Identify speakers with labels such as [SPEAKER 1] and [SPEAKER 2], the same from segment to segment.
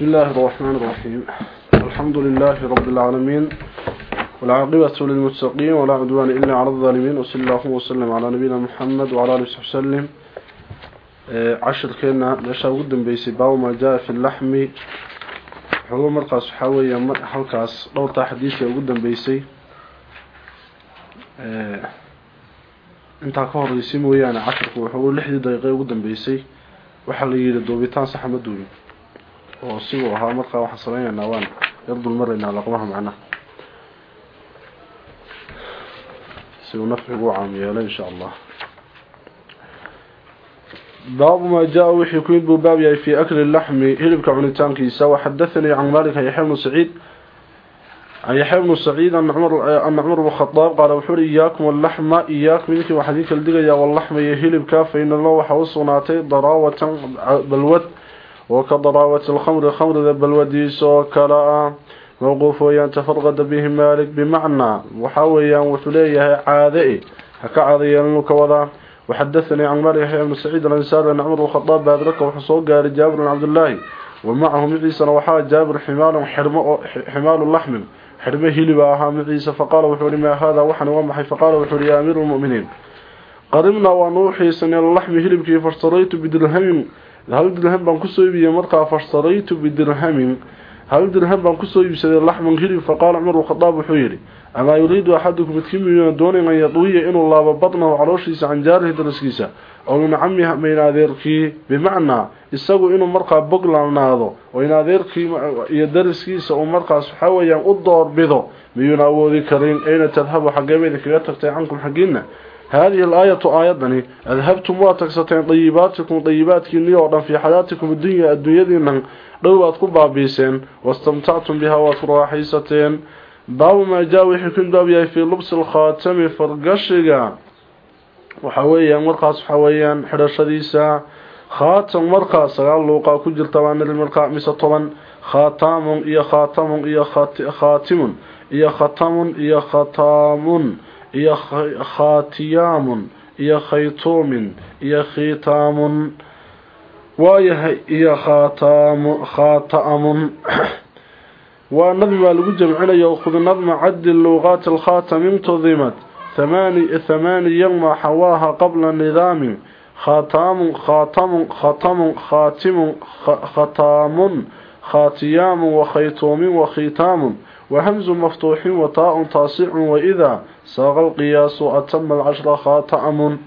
[SPEAKER 1] بسم الله الرحمن الرحيم الحمد لله رب العالمين والعاقبة للمتقين ولا عدوان إلا على الظالمين وصلى الله وسلم على نبينا محمد وعلى آله وصحبه وسلم عشر كنا لشا قدام بيسي باو ما جاء في اللحم حضور مرقص حاوية حلقاس دورتا حديثي قدام بيسي intaa ka horreysay mooyaane casharku wuxuu lixdii daqiiqe ugu dambeysay waxaa la yidhi duubitaan saxa ma duubin oo siduu ahaa markaa waxaan samaynaynaa waan yar dulmaraynaa laqmaha macnaha si uu nafcigu u caam yeelo insha allah baabu maa jaa wixii ku yid buu baab yahay fii akli laxmi hilibka cunitaankiisa waxadathanii can malik yaxya bnu saciid عن يحيى بن سعيد أن عمر, أن عمر بن الخطاب قال وحوري إياكم واللحم إياكم إنك وحديك الدقيا واللحم يهلب كافة إن الله وحوصناتي ضراوة بلود وكضراوة الخمر الخمر ذا بلوديس وكلاء موقوف ويان تفرغد به مالك بمعنى وحاويا وثليه عادئي هكا عاديا لنك وضع وحدثني عن مالك يحيى بن سعيد الأنسار أن عمر بن الخطاب بادرك وحصوق قال جابر بن عبد الله ومعه معيسى وحا جابر حمال حمال اللحم حرمه لباها معيسى فقال وحوري ما هذا وحن ومحي فقال وحوري يا أمير المؤمنين قرمنا ونوحي سنة اللحم هلبكي فاشتريت بدرهم hal dirham baan ku soo iibiyey markaa fashtaraytu bidirhamin hal dirham baan ku soo iibsaday laxman hiri faqaala cumar khadaab wuxuu yidhi amaa yuriidu axadukum midkimiuna ah doonayn an yadwiya inuu laabo badnahu calooshiisa can jaarihi daraskiisa oo min camiha mayn adeerkii bimacnaa isagu inuu markaa bog laanaado oo in iyo dariskiisa uu markaas waxaa u doorbido miyuuna awoodi karin ayna tadhabu xaggeebayda kaga tagtay cankum xaggiinna? هذه الآية آياتني أذهبتم واتكستين طيباتكم طيباتكم وضا في حياتكم الدنيا الدنيا دينا دواتكم بابيسين واستمتعتم بها وتراحيستين باب ما جاوي حكم بابي في لبس الخاتم فرقشقا waxa weeyaan markaas waxa weeyaan xidhashadiisa khaatam markaas sagaal luuqa ku jirta waa nil markaa mise toban khaatamun iyo khaatamun iyo khaatimun iyo khatamun iyo khataamun iyo khaatiyaamun iyo khaytuumin iyo khitaamun. Waayahay iyo khaataam khaata'amun waa nabi baa lagu jamcinaya khudnadma caddi luuqaati alkhaatam intudimad hamaaniyan maa xawaaha qabla nidaamin. Khataamun khatamun khatamun khaatimun khataamun. Khaatiyaamun wakhaytuumin wakhitaamun وهمز مفتوح وطاء تاسع وإذا ساغ القياس أتم العشر خاتم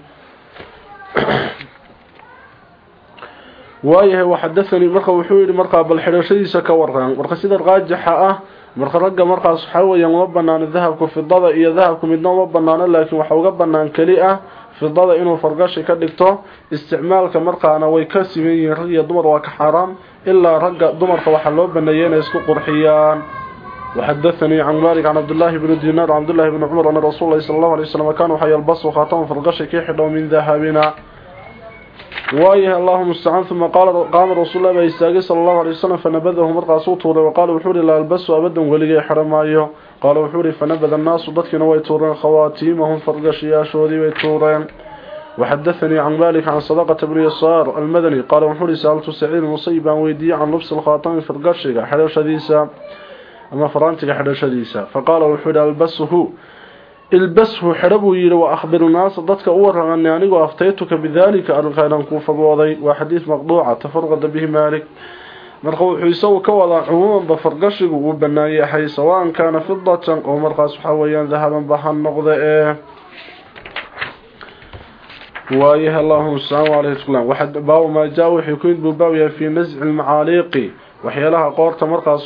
[SPEAKER 1] وايه وحدثني مرقى وحوري مرقى بالحرشيسة كوران مرقى سيدة الراجحة marka ragga markaas waxa weeyaan uma banaano dahabku fidada iyo dahabku midna uma banaano laakiin waxa uga banaan kali ah fidada inuu fargashi ka dhigto isticmaalka markaana way ka siman yihiin rag iyo dumar waa ka xaraam ilaa ragga dumarka waxa loo baneeyay inay isku qurxiyaan وحدثني عن مالك عن عبد الله بن دينار عن عبد الله بن عمر أن رسول الله صلى الله عليه وسلم كان وحي البص خاتم فرقش كيحد من ذهبنا وايه اللهم استعان ثم قال قام رسول الله بيستاغي صلى الله عليه وسلم فنبذه مرقى صوته وقال وحوري لا البس أبدا ولقي حرمايه قال وحوري فنبذ الناس ضدكنا ويتورين خواتيمهم فرقشياشودي ويتورين وحدثني عن مالك عن صدقة بن يسار المدني قال وحوري سألت سعيد المصيب عن ويدي عن لبس الخاتم ama faraantiga xidhashadiisa. Faqaala wuxuu yidhi albasuhu ilbashu xidho buu yidhi wa akhbir naasa dadka u warramani anigoo aftaytuka bidaalika arrinkaynaan kuu fagooday waa xadiis maqduuca tafarqada bihi maalik. Marka wuxuu isagu ka wadaa cumuumanba farqashigu uu banaayahay sawaan kaana fidatan oo markaas waxaa weeyaan dahabanba ha noqda ee waayaha allahuma saaan aleyh baabu nasci lmacaaliiqi waxyaalaha qoorta markaas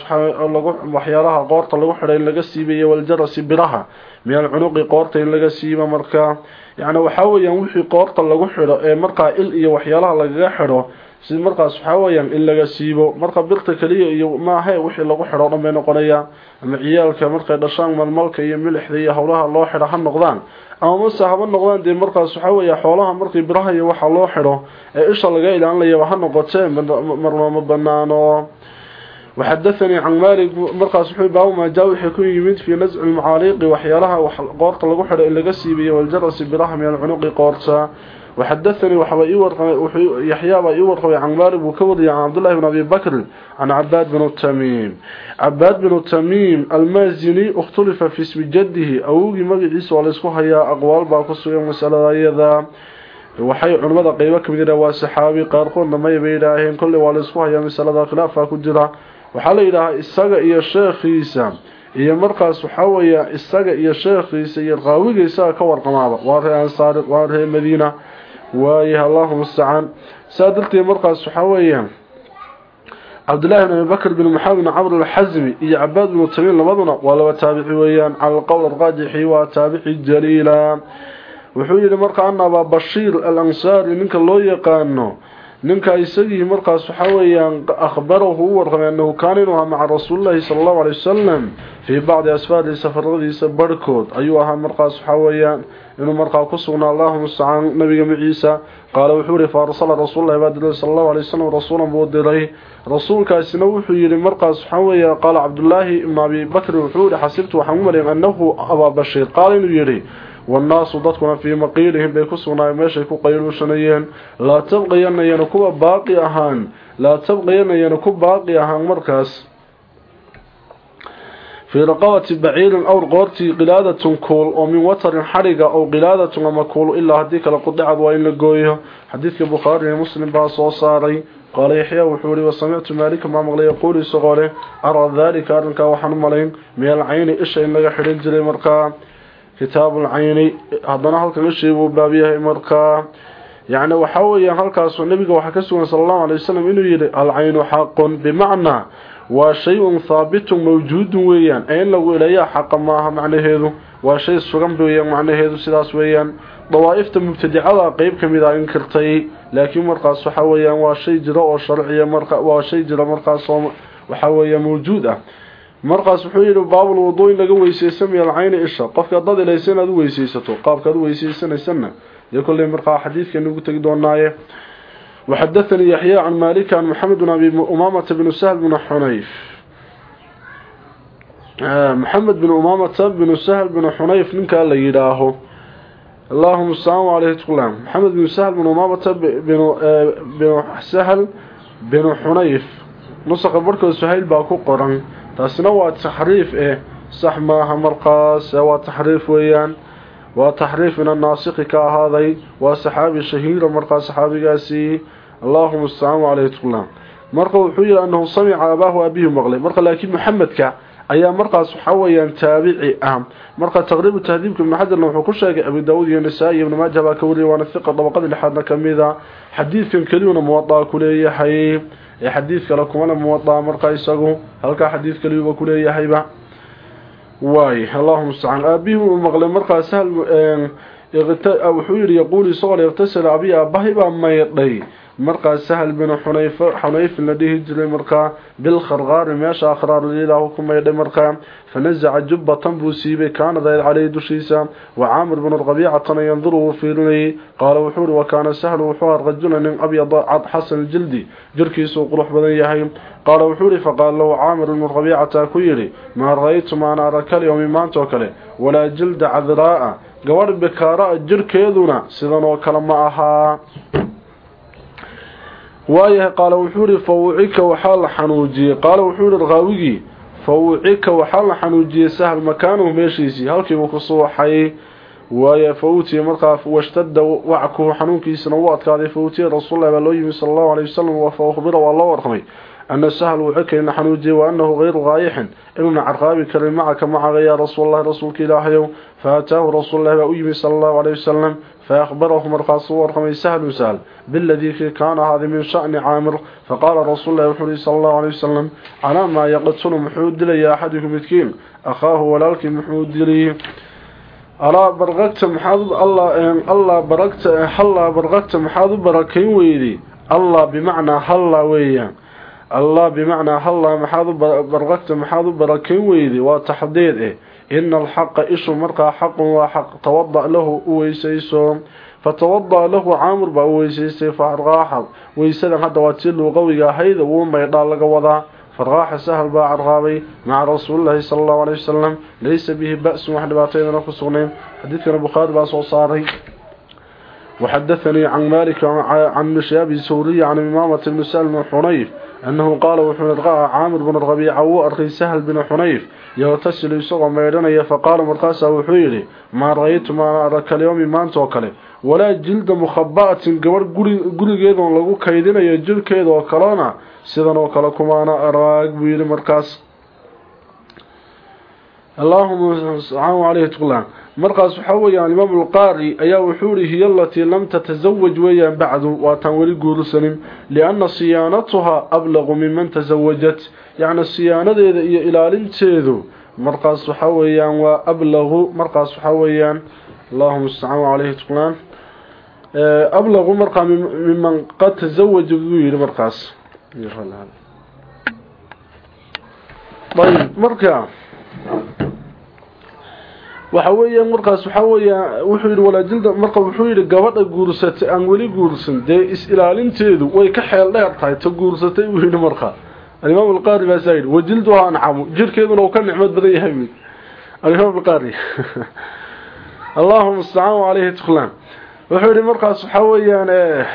[SPEAKER 1] waxyaalaha qoorta lagu xidhay in laga siibayo waljarasi biraha meel cunuqi qoorta in laga siiba markaa yacni waxaa weeyaan wixii qoorta lagu xidho ee markaa il iyo waxyaalaha lagaga xidho si markaas waxaa weeyaan in laga siibo marka birta keliya iyo maahe wixii lagu xidho dhan bay noqonayaan ama ciyaalka markay dhashaan malmalka iyo milixda iyo howlaha loo xidho ha noqdaan ama mase haba noqdaan dee markaas waxaa weeya xoolaha markii biraha iyo waxa loo xidho ee isha laga ilaalinayaba ha noqotee marna ma banaano وحدثني عن مالك مرقس وحي باو ما جاء وحي يمد في نزع المعاليق وحيالها وقورت لغو خدو إلا قسيبية والجرس برحم العنق قورتا وحدثني وحوى يحيى ويورقى عن مالك وكوري عن عبد الله بن أبي بكر عن عباد بن التميم عباد بن التميم المازني اختلف في اسم جده أوغي مقعيس والاسكوها يا أقوال باقصوا يوم مسألة أيضا waxay culimada qaybo kamid ah waa saxaabi qaarkoodna may bay yidhaaheen kolley waa la isku hayaa masalada khilaafaa ku jira waxaa la yidhaahaa isaga iyo sheekhiisa iyo markaas waxaa weeya isaga iyo sheekhiisa iyo qaawiga isaga ka warqamaaba waa ree ansaari waa ree madiina waayaha allahu mustacaan saa darteed markaas waxaa weeya cabdullaahi bin abibakr bin maxamed bin camr alxasmi iyo cabaad binu tamiin labaduna waa laba taabici weeyaan. Cala alqowl alraajixi waa taabici jaliila. Wuxuu yidhi marka ana abaa bashiir alansaari ninka loo yaqaano ninka isagii markaas waxaa weeyaan akhbarahu u warramay annahu kaana inuu ahaa maca rasuulillahi sala allahu alay wasalam fii bacdi asfaarihi safaradiisa barhkood ayuu ahaa markaas waxaa weeyaan inuu markaa ku sugnaa allahuma istacaan nabiga maciisa. Qaala wuxuu yihi faarsala rasuullahi baadila sala allahu alay wasalam rasuulan buu diray. Rasuulkaasina wuxuu yidhi markaas waxaa weeye qaala cabdullaahi ibn abi bakrin wuxuu yihi xasibtu waxaan u maleyn annahu abaabashiir qaala inuu yidhi wannaasu dadkuna fii maqiilihim bay ku sugnaayeen meeshay ku qayluushanayeen laa tabqiyanayana kuwa baaqi ahaan laa tabqiyanayana ku baaqi ahaan markaas fii raqabati baciirin awr qoortii qilaadatun kuul oo min watarin xadhiga ow qilaadatun ama kuul ilaa haddii kale qudicad waa in la gooyo. Xadiidka bukhaariiyo muslim baa soo saaray. Qaala yaxyaa wuxuu ihi wasamictu maalikan baa maqlay? Yaquulu isagoo leh araa daalika arrinkaa waxaan u malayn. Minal cayni isha in laga xidhin jiray markaa kitaabulcayni haddana halkan ishii buu baab yahay markaa yacni waxaa weeyaan halkaasoo nebiga waxaa ka sugan sala allahu alay wasalam inuu yidhi alcaynu xaqun bimacnaa wa shay'un thabitun mawjudun weeyaan. Ay lagu ilaayaa xaq maaha macnaheedu. Waa shay sugan weeyaan macnaheedu sidaas weeyaan. Dawaa'ifta mubtadicada qayb ka mid ah inkirtay laakiin markaas waxa weeyaan waa shay jiro oo sharciya marka waa shay jiro markaas waxa weeyaan mawjuud ah. Markaas wuxuu yidhi baabul wudu in laga weysaysamaya alcayni isha. Qofka dad ilaysa inaad u weysaysato qaabkaad u weysaysanaysanna. Dee kolley markaa xadiidkan ugu tegi doonaaye وحدثني يحيى عن مالك عن محمد بن أبي أمامة بن سهل بن حنيف محمد بن أمامة بن سهل بن حنيف منك ألا يداه اللهم السلام عليه تقولان محمد بن سهل بن أمامة بن, بن سهل بن حنيف نسق بركة سهيل باكو قرن taasina waa taxriif eh sax maaha markaas waa taxriif weeyaan waa taxriif min annaasiki ka ahaaday waa saxaabi shahiira markaa saxaabigaasi allahuma astacaan caleyhi tqulaam marka wuxuu yihi annahu samica abaahu abihi maqlay. Marka laakiin maxamedka ayaa markaas waxaa weeyaan taabici ah. Marka taqriibu tahdiibka ibnu xajarna wuxuu ku sheegay abi daawud iyo nisaa iyo ibnu maaja baa ka wariyay waana hiqa dabaqada lixaadna kamida xadiidkan keliyuna muwadaa ku leeyahay. Ee xadiid kale kumana muwadaa markaa isagu halkaa xadiid kaliyuba ku leeyahayba. Waay allahuma mustacaan aabihii uu maqlay markaa sahl wuxuu yihi yaquul isagoo baa maydhay markaa sahl bin xunayf xunayfin la dhihi jiray markaa bilkharqaari meesha akhraar ilaahu ku maydhay markaa fanazaca jubbatan buu siibay kaana dayd caleyhi dushiisa wa caamir bin rabiicatana yanduru wuu fiirinayay qaala wuxuu ihi wakaana sahlu wuxuu ar rajula nin abyada cad xasan jildi jirkiisuu qurux badan yahay. Qaala wuxuu ihi faqaala lahu caamir bnu rabiicata ku yidhi maa ra'aytu maana ara kalyawmi maanta oo kale walaa jilda cadraa'a gabadh bikaara jirkeeduna sidan oo kale ma ahaa waayahay qaala wuxuu ihi fawucika waxaa la xanuujiyey. Qaala wuxuu ihi raawigii fawucika waxaa la xanuujiyey sahl makaanuhu meeshiisii halkiibuu ku suuxay waaya fawutiya markaa washtada wackuhu xanuunkiisana u adkaaday. Fawutiya rasuullahi baa loo yimi sala allahu alay wasalam fa ukhbira waa loo warramay ana sahl wucika ina xanuujiyey wa annahu hayru qaayixin inuuna carqaabi karin macaka macaga yaa rasuulallahi rasuulka ilaahayow faataahu rasuululahi baa u yimi sala allahu alay wasalam فأخبره مرقاس ورقمي سهل سهل بالذي كان هذا من شأن عامر فقال رسول الله وحوري صلى الله عليه وسلم على ما يقتل محمود لي أحدكم متكين أخاه ولالك محمود لي ألا برغت محاض الله الله برغت حلا برغت محاض بركين ويدي الله بمعنى حلا ويا الله بمعنى حلا محاض ina alxaqa ishu markaa xaqun waa xaq tawada lahu u weysayso fatawada lahu caamur baa u weysaystay faarqaaxa weysadan hadda waa tii luuqawiga ahayda wuu maydhaa laga wadaa farqaaxa sahal baa carqaabay maca rasuulilaahi sala allahu alay wasalam laysa bihi ba-sun wax dhibaataydana ku sugnayn xadiidkana bukhaari baa soo saaray waxadathanii can maalika can mishaabi sawriya can imaamata bni salm xunayf أنه قال وحن رغاء عامر بن الربيع وأرخي سهل بن حنيف يغتسل يسوغ ميرانيا فقال مرقاسا وحيري ما رأيت ما أراك اليوم ما أنت وكله ولا جلد مخبأة قبر قريقيد لغو كيدنا يجل كيد وكلانا سيدان وكلكم أنا أراك بيلي مرقاس اللهم سبحانه عليه تقولان markaas waxa weeyaan imaam ulqaari ayaa wuxuu ihi hiya alatii lam tatasawaj weeyaan bacdu waataan weli guursanin lianna siyaanatuhaa ablaqu minman tasawajat yacni siyaanadeeda iyo ilaalinteedu markaas waxa weeyaan waa ablaqu markaas waxa weeyaan allahuma mustacaan caleyhi tuqlaan ablaqu markaa miman qad tasawaja buu yidhi markaas. Ayb marka waxa weeye markaas waxa weeye wuxuu yiri walaajinta marka wuxuu yiri gabadha guursatay aan wali guursan dee is ilaalinteedu way ka xeel dheer tahay ta guursatay uu yiri marka. Imaam al-qari baa saayid wajilduha ancamu jirkeeduna uu ka nicmad badan yahay mid. Imaam al-qari allahumma sa'amu alayhi tukhlan wuxuu yiri markaas waxa weeyaan eh,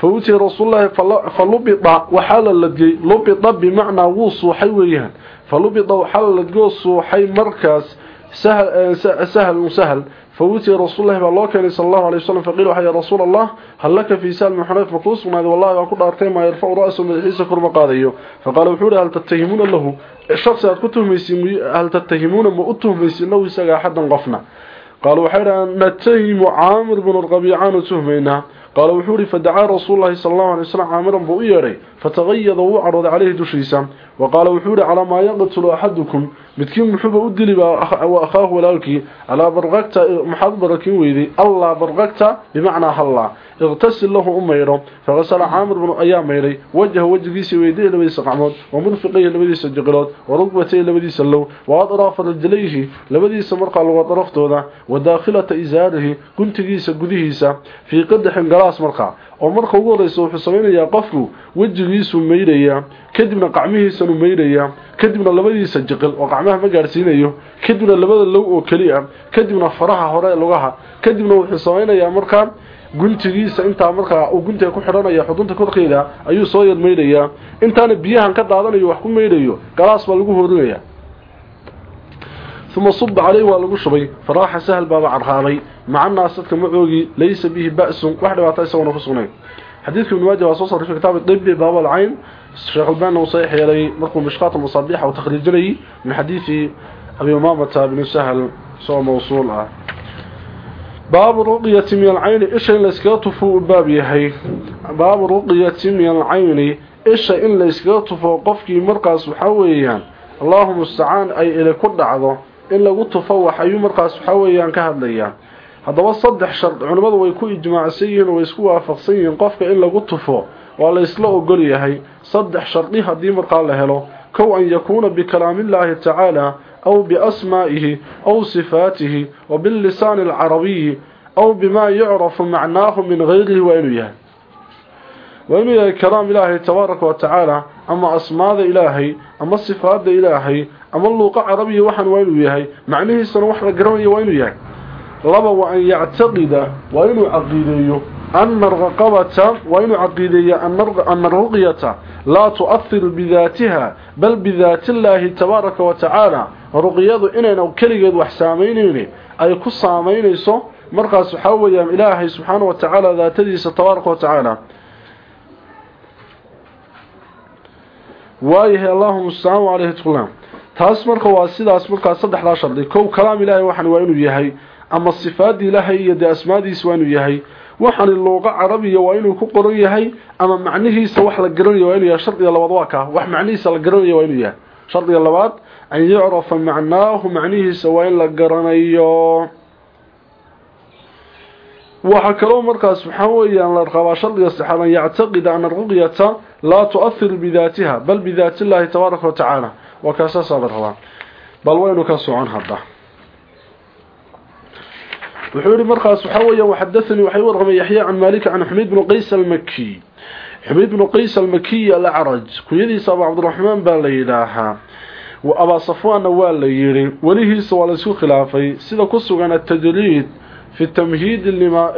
[SPEAKER 1] fawti rasuulullaahi falubida waxa la ladiyay lubida bimaana wuu suuxay weeyaan. Falubida waxa la ladgo suuxay markaas سهل وسهل فوتي رسول الله بالله كان صلى الله عليه وسلم فقيل يا رسول الله هل لك في سالم حنيف مقوس وما والله اكو دارتي ما يرفع راسه من حيث كرم قاديو فقال وحوري هل تتهمون له الشخص كتهميسين هل تتهمون ما اتهميسين لو اسغا حدا قفنا قالوا وحيرا نتهم عامر بن الربيعان qaala wuxuu ihi fadacaa rasuulu llahi sala allahu alay slam caamiran buu u yeedhay fataqayada wuu cadhooday caleyhi dushiisa. Wa qaala wuxuu yihi calaa maa yaqtulu axadukum? Midkiin muxuuba u dili baa akhaahu walaalkii alaa barqagta maxaad barakin weyday? Allaa barqagta bimacnaa hallaa. Iqtasil lahu u maydho faqasala caamir bnu ayaa maydhay wajaha wejigiisa weydayh labadiisa qacmood wa murfiqayhi labadiisa jiqilood wa rugbatayh labadiisa low wa adraafa rajalayhi labadiisa markaa luga daraftooda wa daakhilata isaarihi guntigiisa gudihiisa fii qadaxin galaas markaa oo marka ugu horeysa wuxuu samaynayaa qofku wejigiisu maydhaya kadibna qacmihiisanu maydhaya kadibna labadiisa jiqil oo qacmaha ma gaarsiinayo kadibna labada low oo kaliya kadibna faraha hore lugaha kadibna wuxuu samaynayaa markaa guntigiisa intaa markaa uu guntiga ku xidhanaya xudunta korkeeda ayuu soo yar maydhayaa intaana biyahan ka daadanayo wax ku maydhayo galaas baa lagu hoorinayaa ثم صب عليه ولغو شبي فراح سهل بابا عرهابي مع الناس كمعوغي ليس به بأس واحد واتاي سوونه كسغنين حديث ابن ماجه وصوص في كتاب الطب باب العين الشيخ الباني وصيح يلي مركم مشقات المصابيح وتخريج لي من حديث أبي أمامة بن سهل سوى موصول باب رقية من العين إيش إن لسكاطفوا باب يهي باب رقية من العين إيش إن لسكاطفوا قفكي مرقص وحويا اللهم استعان أي إلى كل عضو in lagu tufo waxayuu markaas waxa weeyaan ka hadlayaa. Haddaba saddex shard culimmadu way ku ijmaacsan yihiin way isku waafaqsan yihiin qofka in lagu tufo waa la isla ogol yahay. Saddex shardi haddii markaa la helo kow an yakuuna bikalaamillaahi tacaala aw biasmaa'ihi aw sifaatihi wa billisaani alcarabiyi aw bimaa yucrafu macnaahu min gayrihi waa inuu yahay waa inuu yahay kalaam ilaahay tabaaraka wa tacaala ama asmaada ilaahay ama sifaada ilaahay ama luuqa carabiya waxaan waa inuu yahay macnihiisana wax la garanayo waa inuu yahay. Laba waa an yactaqida waa inuu caqiideeyo. Ana arqabata waa inuu caqiideeya ana ruqyata laa tu'ahiru bidaatiha bal bidaati illaahi tabaaraka wa tacaala ruqyadu inayna keligeed wax saamaynayni ay ku saamaynayso. Markaas waxaa weeyaan ilaahay subxaana wa wa waayahay allahuma mustacaan caleyhi tuqlaan taas marka waa sidaas markaa saddexdaa shardi. Kow kalaam ilaahay waxan waa inuu yahay ama sifaadii ilaahay iyo dee asmaadiisa waa inuu yahay. Waxani luuqa carabiya waa inuu ku qoran yahay ama macnihiisa wax la garanayo waa inuu yahay. Shardiga labaad waa kaa. Wax macnihiisa la garanayo waa inuu yahay. Shardiga labaad an yucrafa macnaahu macnihiisa waa in la garanayo waxa kaloo markaas waxaa weeyaan la rabaa shardiga saxaad an yactaqida ana ruqyata laa tu'ahir bidaatiha bal bidaati illaahi tabaaraka wa tacaala waa kaasaasaa la rabaa bal waynu ka socon hadda وحوري مرخص وحويا وحدثني وحي ورغم يحيى عن مالك عن حميد بن قيس المكي حميد بن قيس المكي الأعرج كيدي صابع عبد الرحمن بالليلاها وأبا صفوان والليري وليه سوال سوء خلافي سيدا كسوغان التجريد في التمهيد لما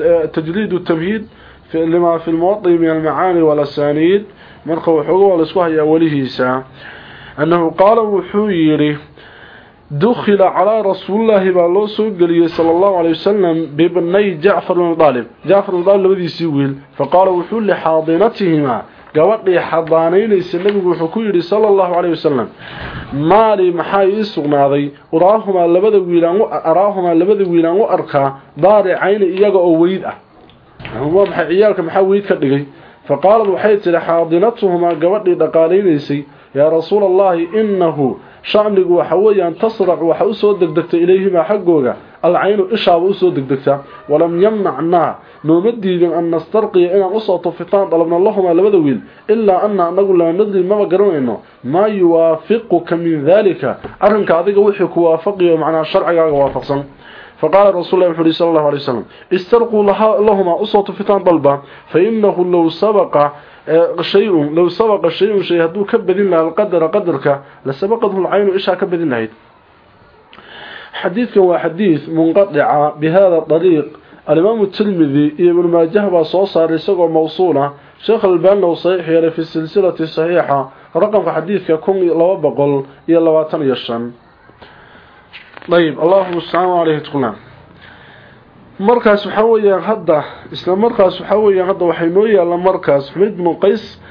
[SPEAKER 1] التجريد والتمهيد في لما في الموطئ من المعاني والأسانيد مرخى وحوه والاسوه يا وليه سا أنه قال وحويري دخل على رسول الله بالله سوغليه صلى الله عليه وسلم ببني جعفر بن طالب جعفر بن طالب لبدي سويل فقال وحول لحاضنتهما gabadhii xadaanaynaysa nabigu wuxuu ku yidhi sala allahu caleyhi wasalam maali maxaa ii sugnaaday? Uraahumaa labada wiilaan araahumaa labada wiilaan u arkaa daaricayni iyaga oo weyd ah. Maxay ciyaalka maxaa weyd ka dhigay? Fa qaalad waxay tidhi xaadinatuhumaa gabadhii dhaqaalaynaysay yaa rasuula allahi innahu shacnigu waxa weeyaan tasracu waxa u soo degdegta ilayhimaa xaggooga alcaynu ishaaba usoo degdegta walam yamnacnaa nooma diidin an nastarqiya inaan usoo tufitaan dalabna lahumaa labada wiil ilaa ana anagu laa nadri maba garanayno maa yuwaafiquka min daalika arrinka adiga wixii ku waafaqiyo macnaa sharcigaaga waafaqsan فقال رسول الله محمد صلى الله عليه وسلم استرقوا لهما أصوت فتان ضلبا فإنه لو سبق شيء لو سبق شيء شيء هدو كبدين لها القدر قدرك لسبقته العين إشها كبدين xadiidkan waa xadiid munqadica bi hada dariiq. Alimaamu tirmidi iyo ibnu maajah baa soo saaray isagoo mawsuula ah. sheekh albaanina uu saxiix yeelay fi silsilati saxiixa raqamka xadiidka kun laba boqol iyo labaatan iyo shan. Ayb allahuma ustaaan caleyhi tqlan markaas waxaa weeyaan hadda isla markaas waxaa weeyaan hadda waxay noo yaalla markaas. Xumayd bnu qays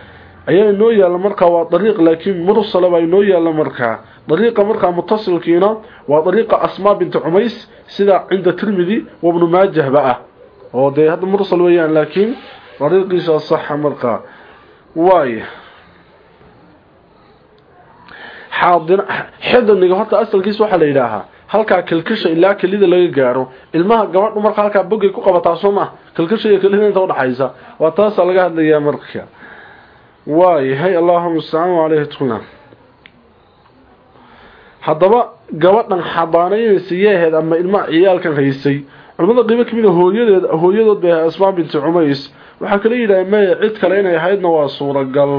[SPEAKER 1] ayaa noo yaalla markaa waa dariiq laakiin mursala bay noo yaalla markaa dariiqa markaa muttasilkiina waa dariiqa Asma bint Umays sida cinda Tirmidhi wa Ibn Majah baa oo de hadda mursal weeyaan laakiin dariiqiisa sax markaa waay xaadin xidniga horta asalkiisa waxa la yiraahaa halkaa kilkisha ilaa kelida laga gaaro. Ilmaha gabadhu marka halkaa bogay ku qabataa soo ma kilkisha iyo kelida inta udhaxaysa waa taasa laga hadlayaa marka waayahay allahuma mustacaan caleyhi tquna haddaba gabadhan xabaanaynaysa yeeheed ama ilmaha ciyaalkan haysay culimada qiimo kamid a hooyadeed hooyadood bay asmaa binti cumays waxaa kala yidhaha maya cid kale inay ahaydna waa suuragal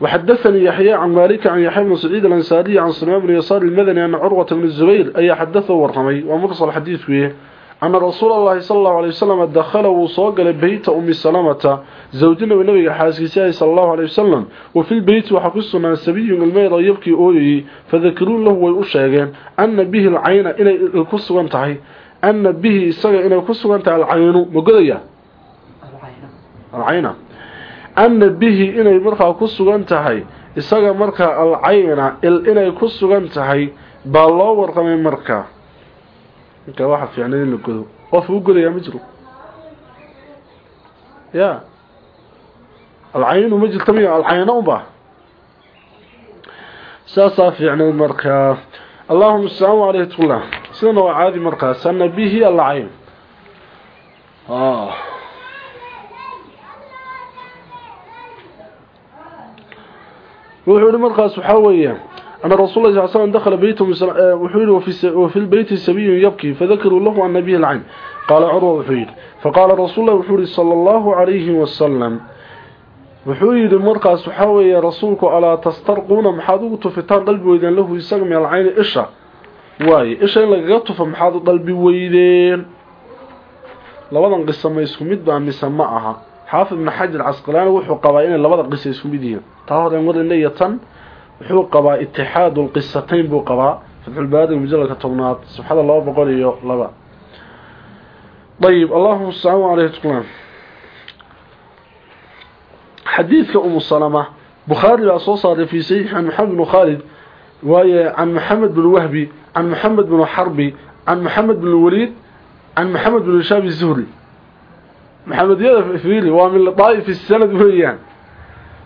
[SPEAKER 1] وحدثني يحيى عن مالك عن يحيى بن سعيد الأنساري عن سلمان بن يسار المدني أن عروة بن الزبير أي حدثه ورقمي ومرسل حديث فيه ana rasuulalahi sal allahu alay wasalam dakhala wuu soo galay beyta ummi salamata zawjinabi nabiga xaaskiisi ahy sala allahu aley wasalam wa filbeyti waxaa ku sugnaan sabiyun ilmeyda yabkii ooyayey fadakiruun lahu way u sheegeen ana bihi alcayna inay ku sugan tahay ana bihi isaga inay ku sugan tahay alcaynu magodaya alcayna ana bihi inay markaa ku sugan tahay isaga markaa alcayna il inay ku sugan tahay baa loo warqamay markaa ka waxa fiicnay in la gudo qof u godayaa ma jiro. Ya. Alcaynu ma jirta miya alcayno unba. Saasaa fiicnayd markaa allahuma asalaam aleyh tullah sidana waa caadi markaa sana bihi alcayn ah. wuxuu ihi markaas waxa weeye أن رسول الله صلى الله عليه وسلم دخل بيته وحول وفي, وفي البيت سبي يبكي فذكروا له عن نبي العين قال عروة وحول فقال رسول الله وحول صلى الله عليه وسلم وحول مرقس وحاوية رسولك ألا تسترقون محادوة فتان قلبي وإذن له يساقم العين إشا واي إشا إن لقيته فمحادو قلبي وإذن لبدا قصة ما يسكمد بها مسمعها xaafid ibn xajar casqalaani wuxuu qabaa inay labada qiso isku mid yihiin taa wuxuu qabaa itixaad lqisatayn buu qabaa fatxulbaadiga mujaladka tobnaad sabxada laba boqol iyo laba. Ayib allahuma mustacaan caleyh tuqlaan xadiidka umu salama bukhaari baa soo saaray fii saxiix can maxamed bnu khaalid waaye can maxamed bn wahbi can maxamed bnu xarbi can maxamed bn waliid can maxamed bn shaabi zuhri maxamedyada fiili waa min daaif sanad weeyaan.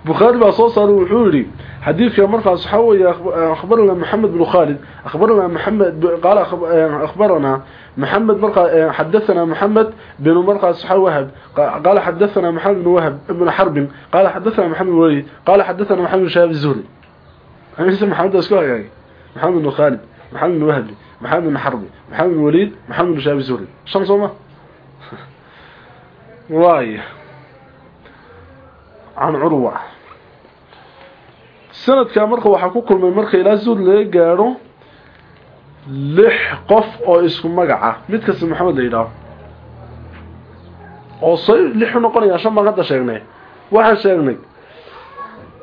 [SPEAKER 1] بخاري بقى صوصر وحوري حديث يا مرقى صحوي أخبرنا محمد بن خالد أخبرنا محمد قال أخبرنا محمد مرقى حدثنا محمد بن مرقى صحوي وهب قال حدثنا محمد بن وهب ابن حرب قال حدثنا محمد بن وليد قال حدثنا محمد بن شهاب الزهري أنا اسم محمد أسكوه يعني محمد بن خالد محمد بن وهب محمد بن حربي محمد بن وليد محمد بن شهاب الزهري شان سوما واي عن عروة sanadka marka waxaa ku kulmay marka ilaa suud laga gaadho lix qof oo isku magaca. Mid kasta maxamed la yidhaaho oo say lixu noqonaya shan baan hadda sheegnay. Waxaan sheegnay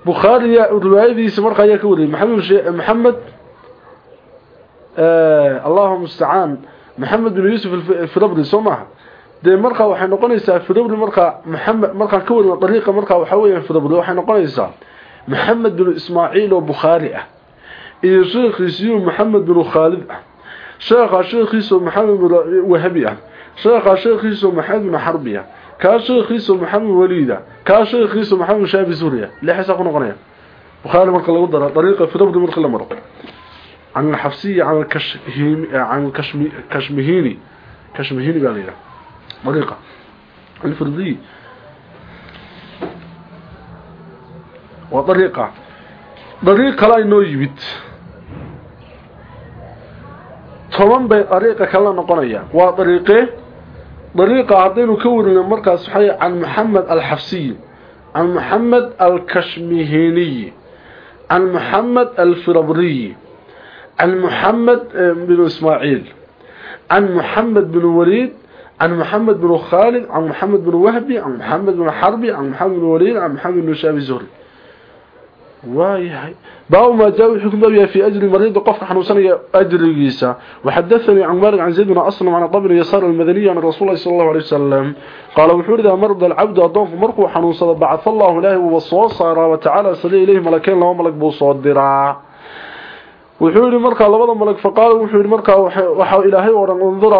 [SPEAKER 1] bukhaariya riwaayadiisa marka ayaa ka wariyay. Maxamed allahu mustacaan maxamed bin yuusuf firabri soo maaha dee markaa waxay noqonaysaa firabri markaa maxamed markaan ka warino dariiqa markaa waxaa weeyaan firabri waxay noqonaysaa maxamed binu ismaaciil oo bukhaari ah iyo sheekhiisiyo maxamed binu khaalid ah sheekhaa sheekhiisoo maxamed binu wahabi ah sheekhaa sheekhiisoo maxamed binu xarbi ah kaa sheekhiisoo maxamed waliida ah, kaa sheekhiisoo maxamed shaabi suuriya ah, lixasaa ku noqonaya. Bukhaari marka lagu daro dariiqa firabdi marka la maro. Can alxabsiyi can can kashmihini. Kashmihini baa la yidhaha. Dariiqa. Alfirdiyi قال لي طريقه الفردي وطريقة طريقة لا إنه يبت طبعا بطريقة كلا نقنية وطريقة طريقة عطينه كور المركز صحيح عن محمد الحفصي عن محمد الكشمهيني عن محمد الفربري عن محمد بن إسماعيل عن محمد بن وليد عن محمد بن خالد عن محمد بن وهبي عن محمد بن حربي عن محمد بن وليد عن محمد بن شابي زهري وايهي باو ما جاء الحكم بيها في أجل المريض وقف حنوسانية أجل جيسا وحدثني عن مالك عن زيد بن أصلا عن طبن يسار المدني عن رسول الله صلى الله عليه وسلم قال وحور إذا مرض العبد أضون فمرقه حنوسا بعث الله له وصوصا وتعالى صلي إليه ملكين له ملك بوصو الدراع وحور مرقى لبضا ملك فقال وحور مرقى وحاو إلهي ورن انظرا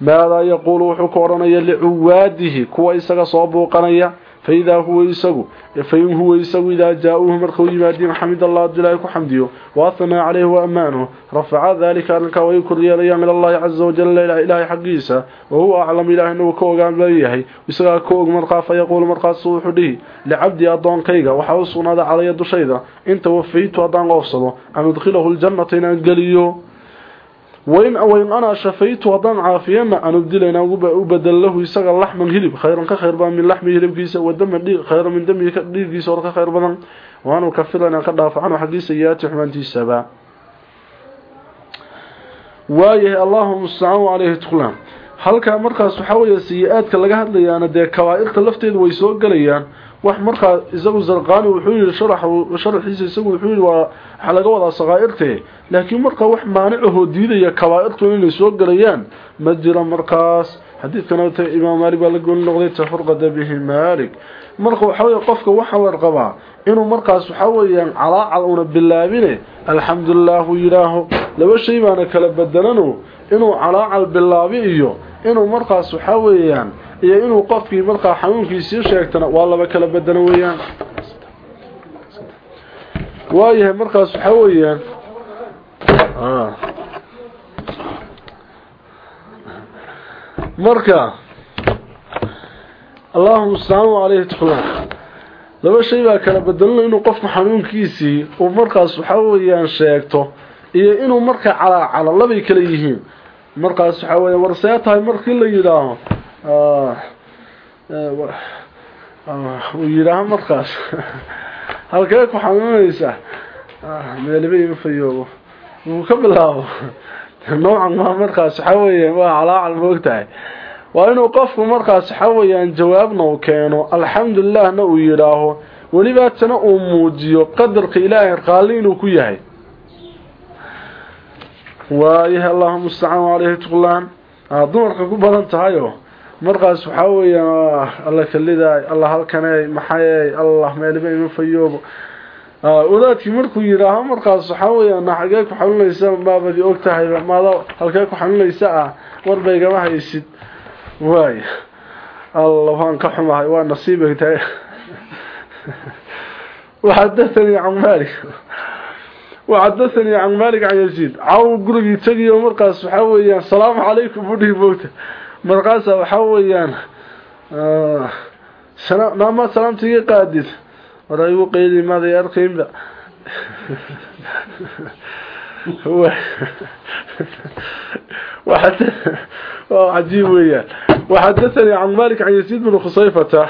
[SPEAKER 1] maadaa yaquulu wuxuu ka odhanaya licuwaadihi kuwa isaga soo buuqanaya faidaa huwa isagu fain huwa isagu idaa jaa-uuhu markau yimaadiin xamid allah abdilaahi ku xamdiyo waahanaa caleyhi wa amaanuhu rafaca daalika arrinkaa way kordhiyanayaan min allahi caza wajalla ilaahay xaggiisa wa huwa aclam ilaah inagu ka ogaan leeyahay isagaa ka og markaa fayaquulu markaasu wuxuu dhihi licabdii addoonkayga waxaa u sugnaada calaya dushayda inta wafaytu haddaan qoofsado an udkhilahu ljannata inaan geliyo wain wain anaa shafaytu haddaan caafiya ma aan ubdilaynaa u badel lahu isaga laxman hilib. Khayran ka khayr badan min laxmi hilibkiisa wa daman dhiig khayran min damihi dhiiggiisa hor ka khayr badan. Waanu kafilanaa ka dhaafo canhu xaggii sayi-aati xumaantiisaba. Waayahay allahuma mustacaan caleyhi tuklaan halkaa markaas waxa weeye sayi-aadka laga hadlayaana dee kabaa-irta lafteeda way soo galayaan wax markaa isagu zarqaani wuxuu yiri sharax sharaxiisa isagu wuxuu yiri waa waxa laga wadaa saqaa'irte laakiin marka wax maanico diidaya kawaa'irtu inay soo galayaan ma jira markaas. Xadiidkan oo imaam Maalik baa la goon noqday tafurqada bihi Maalik. Marka waxa qofka waxa la qabaa inuu markaas waxa weeyaan calaacal una bilaabine alxamdulilaah uu laba shay baana kala bedelano inuu calaacal bilaabi iyo inuu markaas waxa weeyaan iyo inuu qofkii markaa xanuunkiisii sheegtana waa laba kala bedelo weeyaan. Waayahay markaas waxa weeyaan marka allaahuma ustaaanu caleyhi taqlaa laba shay baa kala bedelno inuu qofku xanuunkiisii uu markaas waxa weeyaan sheegto iyo inuu marka calaacalo labay kala yihiin. Markaas waxa weeye warsee tahay markii la yidhaaho uu yidhaaho markaas. Halkee ku xanuunaysa. Meeliba ima fayoobo. Uu ka bilaabo. Noocan maa markaas waxa weeye waa calaacal moogtahay waa inuu qofku markaas waxa weeyaan jawaabna uu keeno alxamdulilahna uu yidhaaho welibaatana uu muujiyo qadarka ilaahay raalli inuu ku yahay. Waayahay allahuma mustacaan caleyhi tuqlaan. Dumarka ku badan tahayo. Markaas waxaa weeyaan alla kalidaay alla halkaney maxayey allah meeliba ima fayoobo. Wadaadkii markuu yidhaaho markaas waxaa xagee ku xanuunaysa maabadi og tahayba maada halkee ku xanuunaysa ah warbaygama haysid waay alla waan ka xumahay waa nasiibay tahay وحدثني عن مالك وحدثني عن مالك عن يزيد عاو قرقي تقي ومرقص وحويان السلام عليكم بدي موتة مرقصة وحويان آه سلام ما سلامتي قادس ورأيو قيلي ماذا يرقيم هو وحتى عجيب وياه وحدثني عن مالك عن يزيد بن خصيفة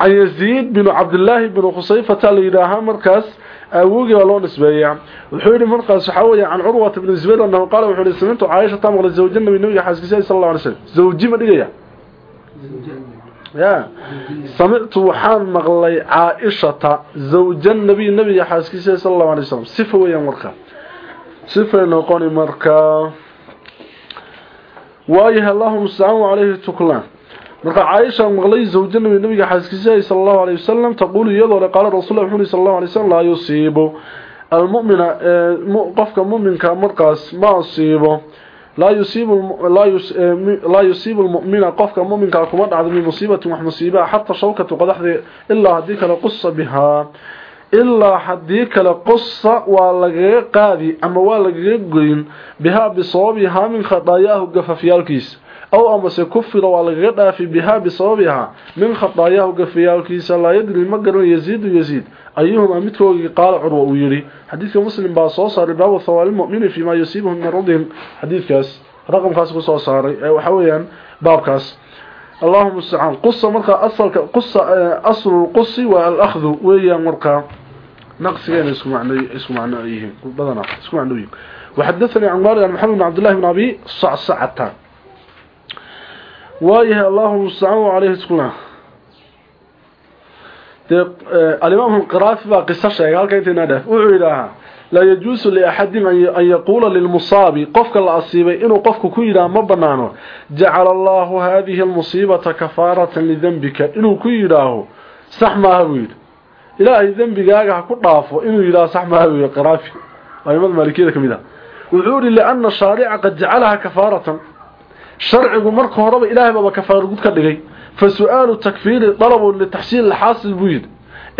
[SPEAKER 1] عن يزيد بن عبد الله بن خصيفة ليراها مركز أوجي ولو نسبيا وحوري مركز صحوي عن عروة بن الزبير أنه قال وحوري سمعت عائشة تامغ للزوجين من نبي حاسكسي صلى الله عليه وسلم زوجي ما دقيا يا سمعت وحان مغلي عائشة زوج النبي النبي حاسكسي صلى الله عليه وسلم صفة ويا مركز sifay noqoni markaa waayaha اللهم stacaan caleyhi tuklaan marka caaisha maqlay zawjo nabi nabiga xaaskiisay sallallahu alayhi wasallam taqulu iyadoo qaal rasuulullaahi wuxuu sallallahu alayhi wasallam la yusiibu. Almu'mina eh, qofka mu'minka markaas ma asiibo la yusiibu la yusiibu eh, la yusiibu almu'mina. Qofka mu'minka kuma dhacdo min musiibatu wax musiiba hatta shawkatu qadaxdi illa haddii kala qussa biha ilaa haddii kale qosa waa lagaga qaadi ama waa lagaga goyn bihaa bisababihaa min khadaayaahu gafafyaalkiisa. Aw amase kufira waa lagaga dhaafi bihaa bisababihaa min khadaayaahu gafafyaalkiisa. Laa yadri ma garan yaziidu yaziid. Ayuhumaa midkoogii qaala curwa uu yidhi. Xadiidka muslim baa soo saaray baabu thawaali lmu'mini fii maa yusiibuhum min radihim xadiidkaas raqamkaas ku saaray ee baabkaas اللهم استعان قصة مركا أصل قصة أصل القصة والأخذ ويا مركا نقصين اسكو معنى اسكو معنى ايهم بدنا اسكو معنى ايهم وحدثني عن مالك عن محمد بن عبد الله بن ابي صعصعتان وايه اللهم استعان عليه تقولنا الامام القرافي بقى قصه شيء قال كانت نده وعيدها لا يجوز لاحد ان يقول للمصاب قفك الاصيبه انه قفك كيدا ما بنانو جعل الله هذه المصيبه كفاره لذنبك انه كيداه صح ما هو ilaahay dembigaaga ha ku dhaafo inuu yidhaha sax maaha wey qaraafi aimada maalikiyada ka mid ah wuxuu yihi liana shaarica qad jacalaha kafaaratan sharcigu marka horeba ilaahay baba kafaaro gud ka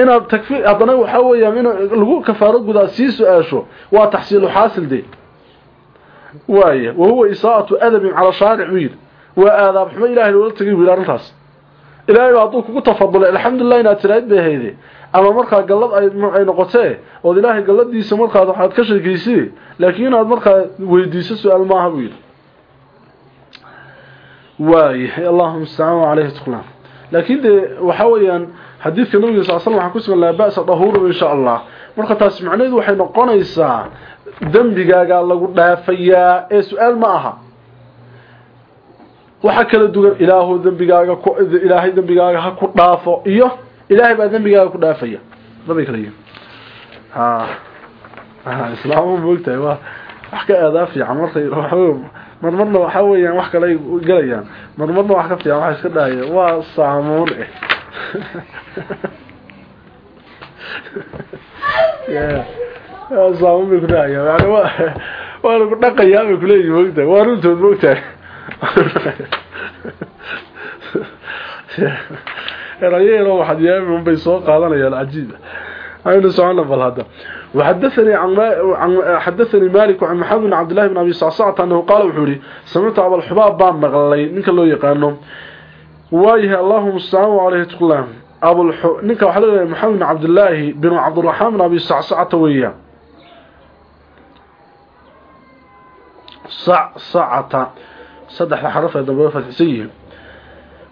[SPEAKER 1] inaad takfiir haddana waxaa weeyaan in lagu kafaaro gudaa sii su'aasho waa taxsiilu xaasil de waaya wahuwa isaa'atu adabin cala shaaric yidhi waa aadaab xumo ilahay loola tagay yidhi arrintaas. Ilaahay baa hadduu kugu tafadulay alxamdulilah inaad tiraad bay hayde. Ama markaa gallad ay noqotee ood ilaahay galladiisa markaad waxaad ka sheekaysi laakiin inaad markaa weydiiso su'aal maaha buu yidhi waay allahuma astacaan calayhi tuklaan laakiin dee waxa weeyaan xadiidka nabiga sal slam waxaa ku sugan laa ba'sa dahuurun insha allah. Marka taas macnaheedu waxay noqonaysaa dembigaagaa lagu dhaafayaa ee su'aal ma aha. Waxa kala duwan ilaahu dembigaaga ku ilaahay dembigaaga ha ku dhaafo iyo ilaahay baa dembigaaga ku dhaafaya. Labay kala yihiin. Ha ha islaamu moogtahay waa wax ka aadaa fiican markay mar marna waxa weeyaan wax kale ay galayaan. Mar marna wax ka fiican waxa iska dhahaya. Waa saamuun eh yeah saamuun bay ku dhahaya yani waa waa lagu dhaqayaa bay kuleeyihin moogtahay waa runtood moogtahay erayeero waxaad yaamin bay soo qaadanayaan cajiib aynu socona bal hadda وحدثني عن حدثني مالك عن محمد بن عبد الله بن ابي صعصعه انه قال وحوري سمعت ابو الحباب بان مقلي نينك لو يقانو وايه اللهم استعان عليه تقلام ابو الح نينك waxa leeyahay محمد بن عبد الله بن عبد الرحمن بن ابي صعصعه ويا صع صعته صدح حرف دبا فتحسيه